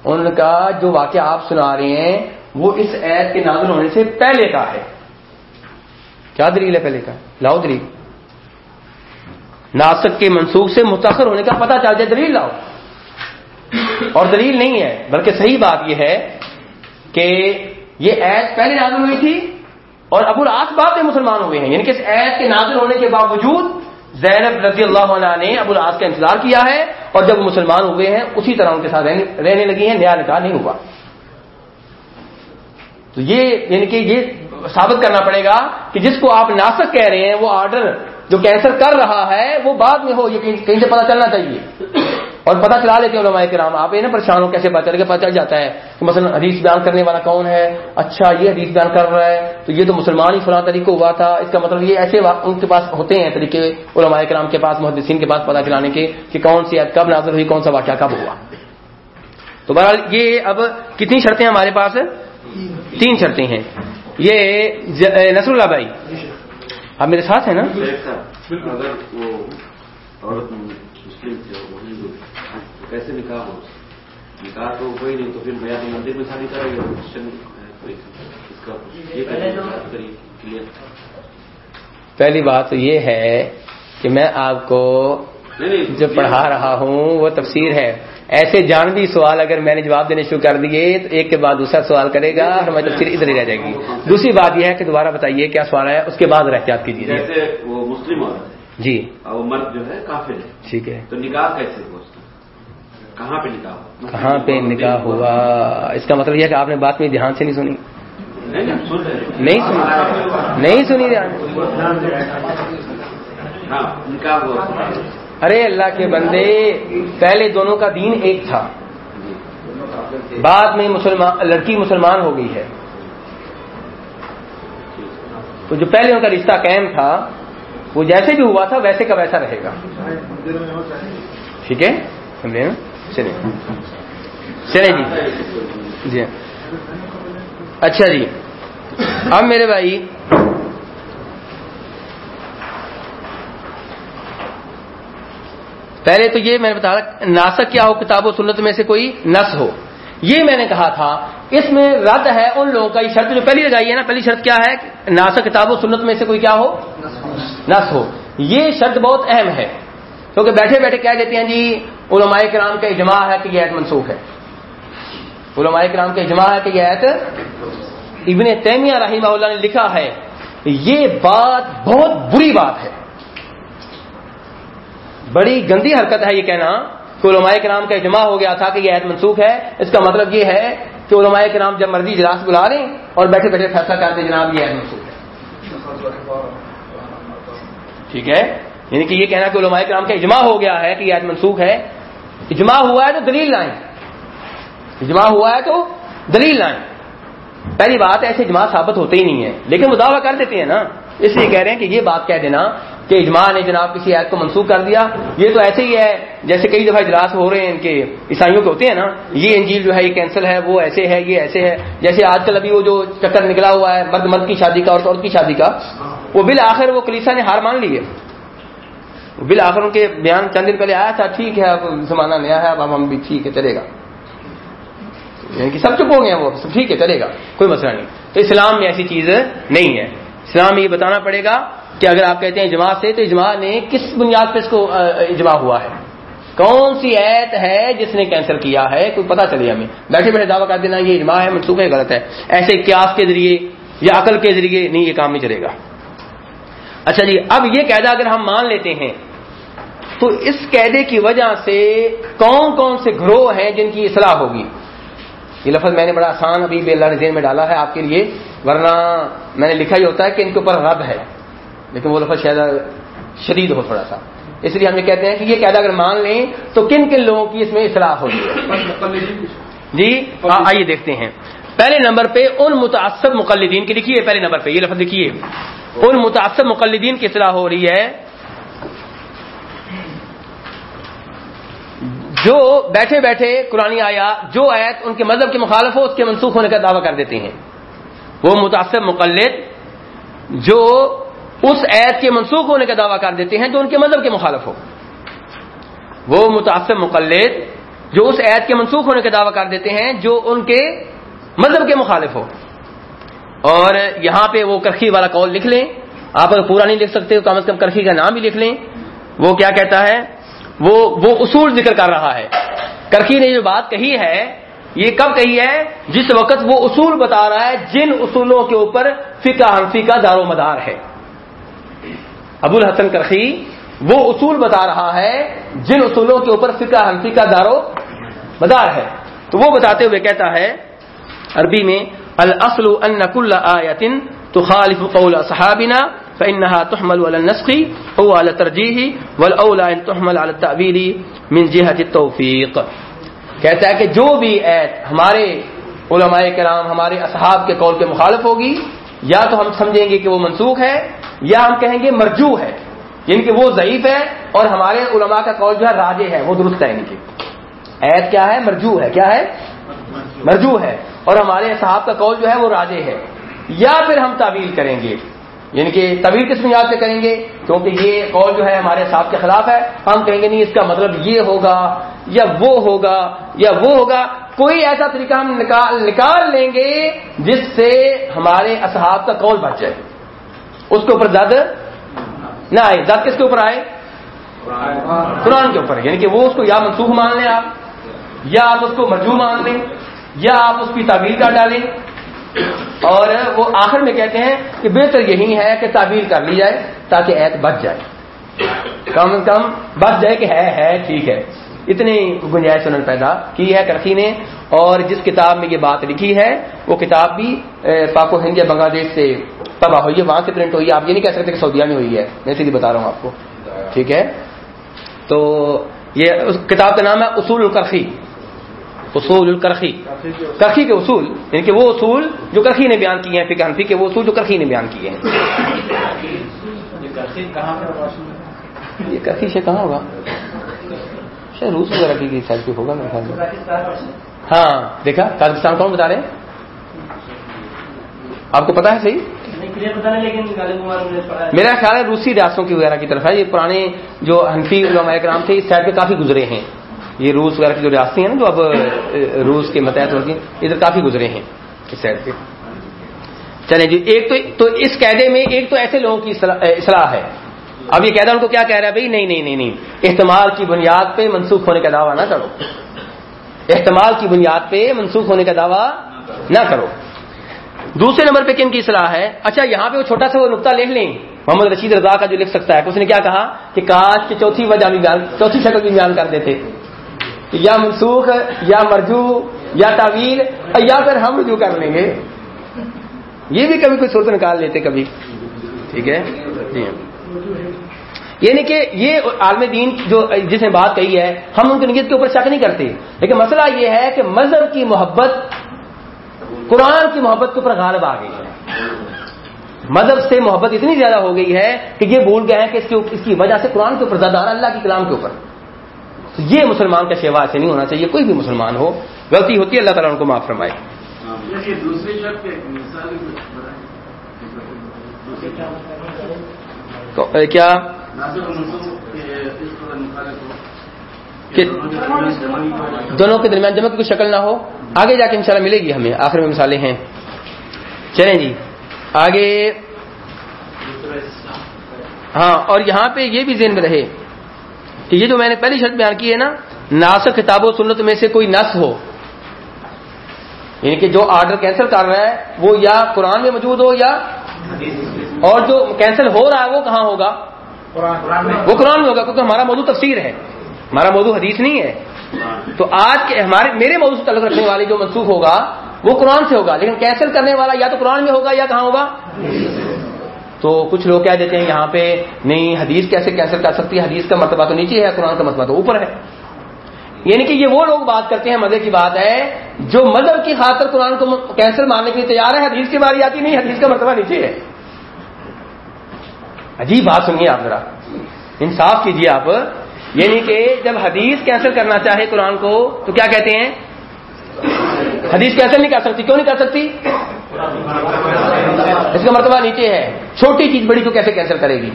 انہوں نے کہا، جو واقعہ آپ سنا رہے ہیں، وہ اس عید کے نازل ہونے سے پہلے کا ہے. کیا دلیل ہے پہلے کا؟ لاؤ دلیل۔ ناسک کے منسوخ سے متاثر ہونے کا پتہ چل جائے، دلیل لاؤ۔ اور دلیل نہیں ہے، بلکہ صحیح بات یہ ہے کہ یہ عید پہلے نازل ہوئی تھی اور ابو العاص بعد میں مسلمان ہوئے ہیں۔ یعنی کہ اس عید کے نازل ہونے کے باوجود زینب رضی اللہ عنہ نے ابو العاص کا انتظار کیا ہے اور جب مسلمان ہوئے ہیں، اسی طرح ان کے ساتھ رہنے لگی ہیں نیا نکاح نہیں ہوا۔ تو یہ یعنی کہ یہ ثابت کرنا پڑے گا کہ جس کو آپ ناسک کہہ رہے ہیں، وہ آرڈر جو کینسر کر رہا ہے، وہ بعد میں ہو، یہ کہیں سے پتا چلنا چاہیے۔ اور پتہ چلا لیتے ہیں علماء کرام، آپ یہ نا پریشان ہو کیسے پتہ چل کے پتہ چل جاتا ہے کہ مثلا حدیث بیان کرنے والا کون ہے؟ اچھا یہ حدیث بیان کر رہا ہے، تو یہ تو مسلمان ہی فلاں طریقے ہوا تھا۔ اس کا مطلب یہ ایسے ان کے پاس ہوتے ہیں طریقے علماء کرام کے پاس، محدثین کے پاس پتہ چلانے کے، کہ کون سی کب نازل ہوئی، کون سا واقعہ کب ہوا۔ تو بہرحال یہ اب کتنی شرطیں ہمارے پاس؟ تین شرطیں ہیں۔ یہ نصر اللہ بھائی، آپ میرے ساتھ ہیں نا؟ کیسے نکاح ہو؟ نکاح تو کوئی نہیں تو پھر بھیا مندر میں شادی کرے گا پہلی بات تو یہ ہے کہ میں آپ کو جو پڑھا رہا ہوں وہ تفسیر ہے۔ ایسے جانبی سوال اگر میں نے جواب دینے شروع کر دیے تو ایک کے بعد دوسرا سوال کرے گا اور میں تفسیر ادھر ہی رہ جائے گی۔ دوسری بات یہ ہے کہ دوبارہ بتائیے کیا سوال ہے اس کے بعد احتیاط کیجیے۔ جیسے وہ مسلم جی۔ اور وہ مرد جو ہے کافر ہے۔ ٹھیک ہے۔ تو نکاح کیسے پہنچتا کہاں پہ نکاح ہوا؟ کہاں پہ نکاح ہوا؟ اس کا مطلب یہ کہ آپ نے بات میں دھیان سے نہیں سنی۔ نہیں سنی۔ نہیں سنی ہاں نکاح ہوا۔ ارے اللہ کے بندے پہلے دونوں کا دین ایک تھا۔ بعد میں مسلمان لڑکی مسلمان ہو گئی ہے۔ تو جو پہلے ان کا رشتہ قائم تھا وہ جیسے بھی ہوا تھا ویسے کا ویسا رہے گا۔ ٹھیک ہے؟ سمجھے نا؟ چلے چلے جی۔ جی۔ اچھا جی۔ اب میرے بھائی۔ پہلے تو یہ میں نے بتایا ناسک کیا ہو، کتاب و سنت میں سے کوئی نس ہو۔ یہ میں نے کہا تھا، اس میں رد ہے ان لوگوں کا، یہ شرط جو پہلی لگائی ہے نا، پہلی شرط کیا ہے؟ ناسک کتاب و سنت میں سے کوئی کیا ہو؟ نس ہو۔ یہ شرط بہت اہم ہے۔ کیونکہ بیٹھے بیٹھے کیا دیتے ہیں جی علماء کرام کا اجماع ہے کہ یہ ایت منسوخ ہے۔ علماء کرام کا اجماع ہے کہ یہ ایت ابن تیمیہ رحمہ اللہ نے لکھا ہے۔ یہ بات بہت بری بات ہے۔ بڑی گندی حرکت ہے یہ کہنا کہ علماء کرام کا اجماع ہو گیا تھا کہ یہ عید منسوخ ہے۔ اس کا مطلب یہ ہے کہ علماء کرام جب مرضی اجلاس بلا لیں اور بیٹھے بیٹھے فیصلہ کرتے جناب یہ عید منسوخ ہے۔ ٹھیک ہے؟ یعنی کہ یہ کہنا کہ علماء کرام کا اجماع ہو گیا ہے کہ یہ عید منسوخ ہے۔ اجماع ہوا ہے تو دلیل لائیں۔ اجماع ہوا ہے تو دلیل لائیں۔ پہلی بات ایسے اجماع ثابت ہوتے ہی نہیں ہے لیکن وہ دعویٰ کر دیتے ہیں نا۔ اس لیے کہہ رہے ہیں کہ یہ بات کہہ دینا کہ اجماع نے جناب کسی عید کو منسوخ کر دیا۔ یہ تو ایسے ہی ہے، جیسے کئی دفعہ اجلاس ہو رہے ہیں ان کے عیسائیوں کے ہوتے ہیں نا۔ یہ انجیل جو ہے، یہ کینسل ہے، وہ ایسے ہے، یہ ایسے ہے۔ جیسے آج کل ابھی وہ جو چکر نکلا ہوا ہے، مرد مرد کی شادی کا اور عورت کی شادی کا، وہ بالآخر وہ کلیسا نے ہار مان لی ہے۔ بالآخر ان کے بیان چند دن پہلے آیا تھا، ٹھیک ہے، اب زمانہ نیا ہے، اب ہم بھی ٹھیک ہے، چلے گا۔ یعنی کہ سب چپ ہو گئے وہ ٹھیک ہے، چلے گا، کوئی مسئلہ نہیں۔ تو اسلام میں ایسی چیز نہیں ہے۔ اسلام میں یہ بتانا پڑے گا کہ اگر آپ کہتے ہیں اجماع سے، تو اجماع نے کس بنیاد پہ اس کو اجماع ہوا ہے؟ کون سی ایت ہے جس نے کینسل کیا ہے؟ کوئی پتا چلے ہمیں۔ بیٹھے بیٹھے دعویٰ کر دینا، یہ اجماع ہے، منسوخ ہے، غلط ہے۔ ایسے قیاس کے ذریعے یا عقل کے ذریعے نہیں، یہ کام نہیں چلے گا۔ اچھا جی اب یہ قاعدہ اگر ہم مان لیتے ہیں تو اس قیدے کی وجہ سے کون کون سے گروہ ہیں جن کی اصلاح ہوگی؟ یہ لفظ میں نے بڑا آسان ابھی بے اللہ نے ذہن میں ڈالا ہے آپ کے لیے، ورنہ میں نے لکھا ہی ہوتا ہے کہ ان کے اوپر رد ہے، لیکن وہ لفظ شاید شدید ہو تھوڑا سا۔ اس لیے ہم یہ کہتے ہیں کہ یہ قاعدہ اگر مان لیں تو کن کن لوگوں کی اس میں اصلاح ہوگی؟ جی آئیے دیکھتے ہیں۔ پہلے نمبر پہ ان متاثر مقلدین کی، لکھیے پہلے نمبر پہ، یہ لفظ لکھیے۔ ان متاثر مقلدین کی اصلاح ہو رہی ہے۔ جو بیٹھے بیٹھے قرآن آیا جو آیت ان کے مذہب کے مخالف ہو، اس کے منسوخ ہونے کا دعویٰ کر دیتے ہیں۔ وہ متاثر مقلد جو اس ایت کے منسوخ ہونے کا دعویٰ کر دیتے ہیں جو ان کے مذہب کے مخالف ہو۔ وہ متاثر مقلد جو اس ایت کے منسوخ ہونے کا دعویٰ کر دیتے ہیں جو ان کے مذہب کے مخالف ہو۔ اور یہاں پہ وہ کرخی والا کال لکھ لیں۔ آپ اگر پورا نہیں لکھ سکتے تو کم از کم کرخی کا نام بھی لکھ لیں۔ وہ کیا کہتا ہے؟ وہ وہ اصول ذکر کر رہا ہے۔ کرخی نے جو بات کہی ہے، یہ کب کہی ہے؟ جس وقت وہ اصول بتا رہا ہے، جن اصولوں کے اوپر فقہ حنفی کا دار و مدار ہے۔ ابو الحسن کرخی وہ اصول بتا رہا ہے، جن اصولوں کے اوپر فقہ حنفی کا دار و مدار ہے۔ تو وہ بتاتے ہوئے کہتا ہے، عربی میں الاصل ان كل آیت تخالف قول اصحابنا فانها تحمل على النسخ او على الترجيح والاولى ان تحمل على التاويل من جهه التوفيق. کہتا ہے کہ جو بھی ایت ہمارے علماء کرام، ہمارے اصحاب کے قول کے مخالف ہوگی، یا تو ہم سمجھیں گے کہ وہ منسوخ ہے، یا ہم کہیں گے مرجو ہے یعنی کہ وہ ضعیف ہے اور ہمارے علماء کا قول جو ہے راجے ہے، وہ درست ہے ان کی ایت کیا ہے؟ مرجو ہے۔ کیا ہے؟ مرجو ہے۔ اور ہمارے صاحب کا قول جو ہے وہ راجے ہے۔ یا پھر ہم تعویل کریں گے۔ یعنی کہ طویل کس بنیاد پہ کریں گے؟ کیونکہ یہ قول جو ہے ہمارے صاحب کے خلاف ہے۔ ہم کہیں گے نہیں، اس کا مطلب یہ ہوگا یا وہ ہوگا یا وہ ہوگا۔ کوئی ایسا طریقہ ہم نکال نکال لیں گے جس سے ہمارے اصحاب کا قول بچ جائے۔ اس کے اوپر زد نہ آئے۔ زد کس کے اوپر آئے؟ قرآن کے اوپر۔ یعنی کہ وہ اس کو یا منسوخ مان لیں آپ، یا آپ اس کو مرجو مان لیں، یا آپ اس کی تعبیر کر ڈالیں۔ اور وہ آخر میں کہتے ہیں کہ بہتر یہی ہے کہ تعبیر کر لی جائے تاکہ ایت بچ جائے۔ کم از کم بچ جائے کہ ہے ہے، ٹھیک ہے۔ اتنی گنجائش انہوں نے پیدا کی ہے کرخی نے۔ اور جس کتاب میں یہ بات لکھی ہے، وہ کتاب بھی پاک و ہند یا بنگلہ دیش سے تباہ ہوئی ہے، وہاں سے پرنٹ ہوئی ہے۔ آپ یہ نہیں کہہ سکتے کہ سعودیہ میں ہوئی ہے۔ میں سیدھی بتا رہا ہوں آپ کو۔ ٹھیک ہے؟ تو یہ اس کتاب کا نام ہے اصول الکرخی اصول الکرخی. کرخی کے اصول یعنی کہ وہ اصول جو کرخی نے بیان کیے ہیں فکر حنفی کے وہ اصول جو کرخی نے بیان کیے ہیں۔ یہ کرخی سے کہاں ہوگا؟ شاید روس وغیرہ کی سائڈ پہ ہوگا میرے خیال میں ہاں دیکھا کازکستان کون بتا رہے ہیں؟ آپ کو پتا ہے صحیح؟ میرا خیال ہے روسی ریاستوں کی وغیرہ کی طرف ہے یہ پرانے جو حنفی علماء کرام تھے اس سائڈ پہ کافی گزرے ہیں۔ یہ روس وغیرہ کی جو ریاستیں ہیں نا جو اب روس کے متحد ہوتی ہیں ادھر کافی گزرے ہیں اس سائڈ پہ چلیں جی ایک تو تو اس قیدے میں ایک تو ایسے لوگوں کی اصلاح ہے۔ اب یہ قیدا ان کو کیا کہہ رہا ہے؟ بھائی، نہیں نہیں نہیں نہیں۔ احتمال کی بنیاد پہ منسوخ ہونے کا دعویٰ نہ کرو۔ احتمال کی بنیاد پہ منسوخ ہونے کا دعویٰ نہ کرو۔ دوسرے نمبر پہ کن کی اصلاح ہے؟ اچھا یہاں پہ وہ چھوٹا سا وہ نقطہ لکھ لیں۔ محمد رشید رضا کا جو لکھ سکتا ہے، اس نے کیا کہا؟ کہ کاش کی چوتھی وجہ بھی بیان، چوتھی شکل بھی بیان کر دیتے۔ یا منسوخ، یا مرجو، یا تعویل، یا پھر ہم رجوع کر لیں گے۔ یہ بھی کبھی کوئی صورت نکال لیتے کبھی۔ ٹھیک ہے؟ جی۔ یعنی کہ یہ عالم دین جو جس نے بات کہی ہے، ہم ان کی نیت کے اوپر شک نہیں کرتے۔ لیکن مسئلہ یہ ہے کہ مذہب کی محبت، قرآن کی محبت کے اوپر غالب آ گئی ہے۔ مذہب سے محبت اتنی زیادہ ہو گئی ہے کہ یہ بھول گئے ہیں کہ اس کی اس کی وجہ سے قرآن کے اوپر زیادہ اللہ کے کلام کے اوپر۔ تو یہ مسلمان کا شیوا سے نہیں ہونا چاہیے کوئی بھی مسلمان ہو غلطی ہوتی ہے اللہ تعالیٰ ان کو معاف فرمائے۔ کیا؟ دونوں کے درمیان جمع کی کوئی شکل نہ ہو۔ آگے جا کے انشاءاللہ ملے گی ہمیں۔ آخر میں مثالیں ہیں۔ چلیں جی۔ آگے ہاں اور یہاں پہ یہ بھی ذہن میں رہے۔ کہ یہ جو میں نے پہلی شرط بیان کی ہے نا ناسک کتاب و سنت میں سے کوئی نس ہو یعنی کہ جو آرڈر کینسل کر رہا ہے، وہ یا قرآن میں موجود ہو یا اور جو کینسل ہو رہا ہے، وہ کہاں ہوگا؟ وہ قرآن میں ہوگا، کیونکہ ہمارا موضوع تفسیر ہے۔ ہمارا موضوع حدیث نہیں ہے۔ تو آج کے ہمارے، میرے موضوع سے تعلق رکھنے والے جو منسوخ ہوگا، وہ قرآن سے ہوگا۔ لیکن کینسل کرنے والا یا تو قرآن میں ہوگا یا کہاں ہوگا؟ تو کچھ لوگ کہہ دیتے ہیں یہاں پہ نہیں، حدیث کیسے کینسل کر سکتی ہے؟ حدیث کا مرتبہ تو نیچے ہے، قرآن کا مرتبہ تو اوپر ہے۔ یعنی کہ یہ وہ لوگ بات کرتے ہیں، مزے کی بات ہے، جو مذہب کی خاطر قرآن کو کینسل ماننے کے لیے تیار ہے، حدیث کی باری آتی نہیں، حدیث کا مرتبہ نیچے ہے۔ عجیب بات سنیے آپ ذرا۔ انصاف کیجیے آپ۔ یعنی کہ جب حدیث کینسل کرنا چاہے قرآن کو، تو کیا کہتے ہیں؟ حدیث کینسل نہیں کر سکتی؟ کیوں نہیں کر سکتی؟ اس کا مرتبہ نیچے ہے۔ چھوٹی چیز بڑی کو کیسے کینسل کرے گی؟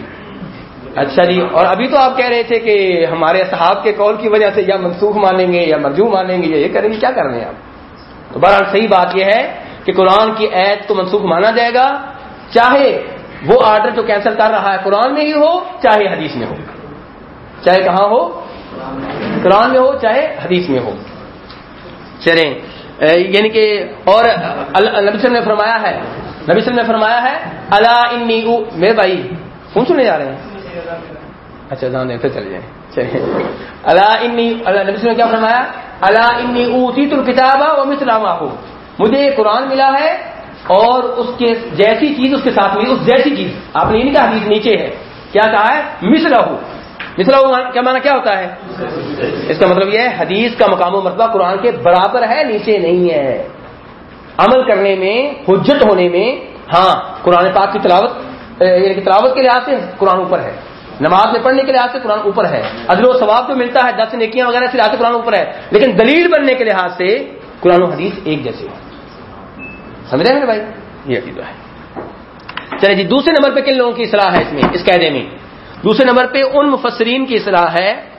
اچھا جی اور ابھی تو آپ کہہ رہے تھے کہ ہمارے صحاب کے قول کی وجہ سے یا منسوخ مانیں گے یا مرجو مانیں گے، یا یہ کریں گے، کیا کر رہے ہیں آپ؟ تو بہرحال صحیح بات یہ ہے کہ قرآن کی عید کو منسوخ مانا جائے گا، چاہے وہ آرڈر جو کینسل کر رہا ہے قرآن میں ہی ہو، چاہے حدیث میں ہو۔ چاہے کہاں ہو؟ قرآن میں ہو، چاہے حدیث میں ہو۔ چلیں۔ یعنی کہ اور نبی صلی نے فرمایا ہے، نبی صلی نے فرمایا ہے اللہ انی میرے بھائی کون سننے جا رہے ہیں۔ اچھا جانے پھر چلے جائیں۔ چلیے اللہ انی اللہ نبی صلی نے کیا فرمایا؟ اللہ انی اوتی تل کتابہ وہ مسلام مجھے قرآن ملا ہے اور اس کے جیسی چیز اس کے ساتھ ملی، اس جیسی چیز۔ آپ نے یہ نہیں کہا حدیث نیچے ہے۔ کیا کہا ہے؟ مسلا ہو۔ مسلا کیا مانا کیا ہوتا ہے؟ اس کا مطلب یہ ہے، حدیث کا مقام و مرتبہ قرآن کے برابر ہے، نیچے نہیں ہے۔ عمل کرنے میں، حجت ہونے میں ہاں قرآن پاک کی تلاوت یعنی کہ تلاوت کے لحاظ سے قرآن اوپر ہے۔ نماز میں پڑھنے کے لحاظ سے قرآن اوپر ہے۔ ادل و ثواب جو ملتا ہے، دس نیکیاں وغیرہ سے لحاظ سے قرآن اوپر ہے۔ لیکن دلیل بننے کے لحاظ سے قرآن و حدیث ایک جیسے سمجھ رہے ہیں بھائی؟ یہ عقیدہ ہے۔ چلے جی دوسرے نمبر پہ کن لوگوں کی اصلاح ہے اس میں، اس قیدے میں؟ دوسرے نمبر پہ ان مفسرین کی اصلاح ہے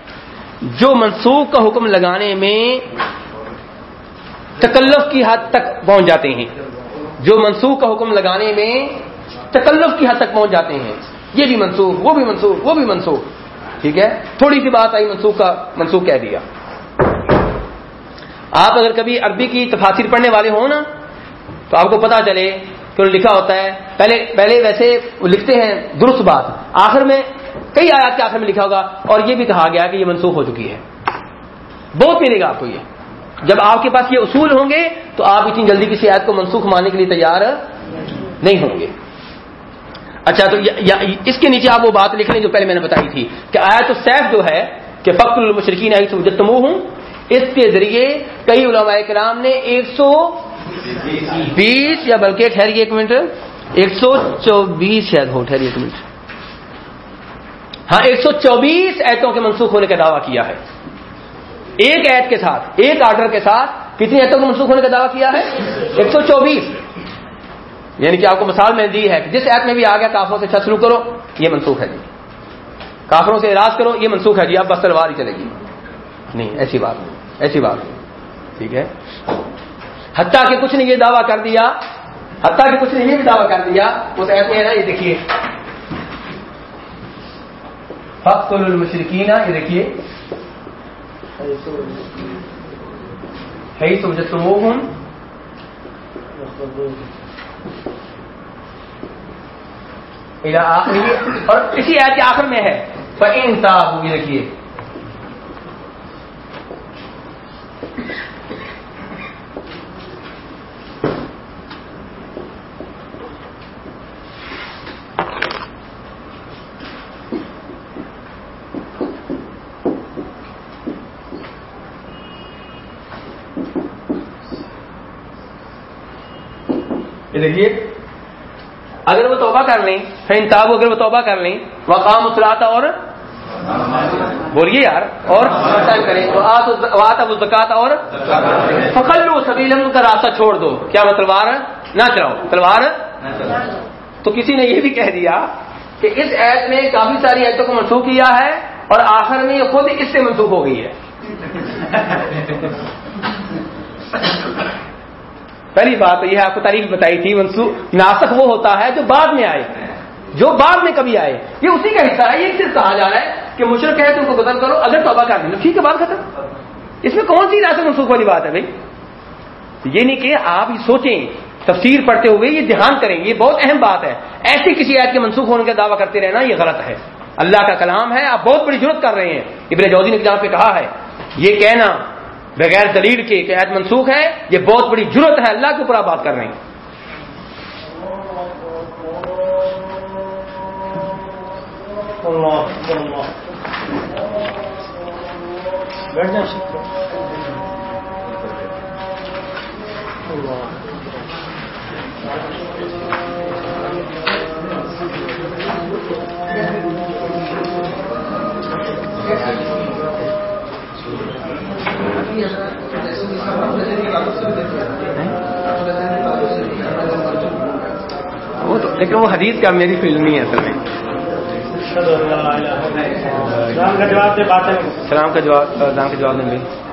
جو منسوخ کا حکم لگانے میں تکلف کی حد تک پہنچ جاتے ہیں۔ جو منسوخ کا حکم لگانے میں تکلف کی حد تک پہنچ جاتے ہیں۔ یہ بھی منسوخ، وہ بھی منسوخ، وہ بھی منسوخ۔ ٹھیک ہے؟ تھوڑی سی بات آئی، منسوخ کا، منسوخ کہہ دیا۔ آپ اگر کبھی عربی کی تفاصر پڑھنے والے ہوں نا، تو آپ کو پتا چلے کہ لکھا ہوتا ہے، پہلے پہلے ویسے لکھتے ہیں درست بات۔ آخر میں کئی آیات کے آخر میں لکھا ہوگا، اور یہ بھی کہا گیا کہ یہ منسوخ ہو چکی ہے۔ بہت ملے گا آپ کو یہ۔ جب آپ کے پاس یہ اصول ہوں گے، تو آپ اتنی جلدی کسی آیت کو منسوخ ماننے کے لیے تیار نہیں ہوں گے۔ اچھا تو اس کے نیچے آپ وہ بات لکھ لیں جو پہلے میں نے بتائی تھی کہ آیت سیف جو ہے کہ فخر المشرقین جتمو ہوں اس کے ذریعے کئی علماء کرام نے ایک سو بیس یا بلکہ ٹھہریے ایک منٹ، ایک سو چوبیس شاید ہو ٹھہریے ایک منٹ۔ ہاں ایک سو چوبیس ایتوں کے منسوخ ہونے کا دعویٰ کیا ہے۔ ایک ایت کے ساتھ، ایک آرڈر کے ساتھ کتنی ایتوں کے منسوخ ہونے کا دعویٰ کیا ہے؟ ایک سو چوبیس۔ یعنی کہ آپ کو مثال میں دی ہے کہ جس ایت میں بھی آ گیا، کافروں سے اچھا شروع کرو، یہ منسوخ ہے جی۔ کافروں سے اراض کرو، یہ منسوخ ہے جی اب بس تلوار ہی چلے گی۔ نہیں، ایسی بات نہیں، ایسی بات نہیں۔ ٹھیک ہے؟ حتیٰ کہ کچھ نے یہ دعویٰ کر دیا، حتیٰ کہ کچھ نے یہ بھی دعویٰ کر دیا اس ایپ میں نا، یہ دیکھیے۔ فخت المشرقین یہ دیکھیے۔ ہے سمجھ تم ہوں اور اسی ایپ کے آخر میں ہے۔ فعین صاحب یہ دیکھیے۔ دیکھیے، اگر وہ توبہ کر لیں فین تاب اگر وہ توبہ کر لیں وقام اسلاتا اور بولیے یار، اور کریں تو اب زکات اور فخل لو سبیل کا راستہ چھوڑ دو۔ کیا میں تلوار نہ چلاؤ؟ تلوار تو کسی نے یہ بھی کہہ دیا کہ اس ایپ میں کافی ساری ایتوں کو منسوخ کیا ہے، اور آخر میں یہ خود اس سے منسوخ ہو گئی ہے۔ پہلی بات یہ آپ کو تاریخ بتائی تھی، منسوخ ناسک وہ ہوتا ہے جو بعد میں آئے، جو بعد میں کبھی آئے۔ یہ اسی کا حصہ ہے، یہ صرف کہا جا رہا ہے کہ مشرق ہے تم کو بدل کرو، اگر توبہ کر دیں۔ ٹھیک ہے، بات ختم۔ اس میں کون سی ناسک منسوخ والی بات ہے بھائی؟ یہ نہیں کہ آپ یہ سوچیں، تفسیر پڑھتے ہوئے یہ دھیان کریں، یہ بہت اہم بات ہے۔ ایسی کسی آیت کے منسوخ ہونے کا دعویٰ کرتے رہنا یہ غلط ہے۔ اللہ کا کلام ہے، آپ بہت بڑی ضرورت کر رہے ہیں۔ ابن جوزی نے جہاں پہ کہا ہے، یہ کہنا بغیر دلیل کے کہ عید منسوخ ہے، یہ بہت بڑی ضرورت ہے اللہ کے اوپر آپ بات کر رہے ہیں۔ وہ تو لیکن وہ حدیث کا میری فیلڈ نہیں ہے اصل میں۔ سلام کا جواب سلام کا جواب سلام کا جواب دیں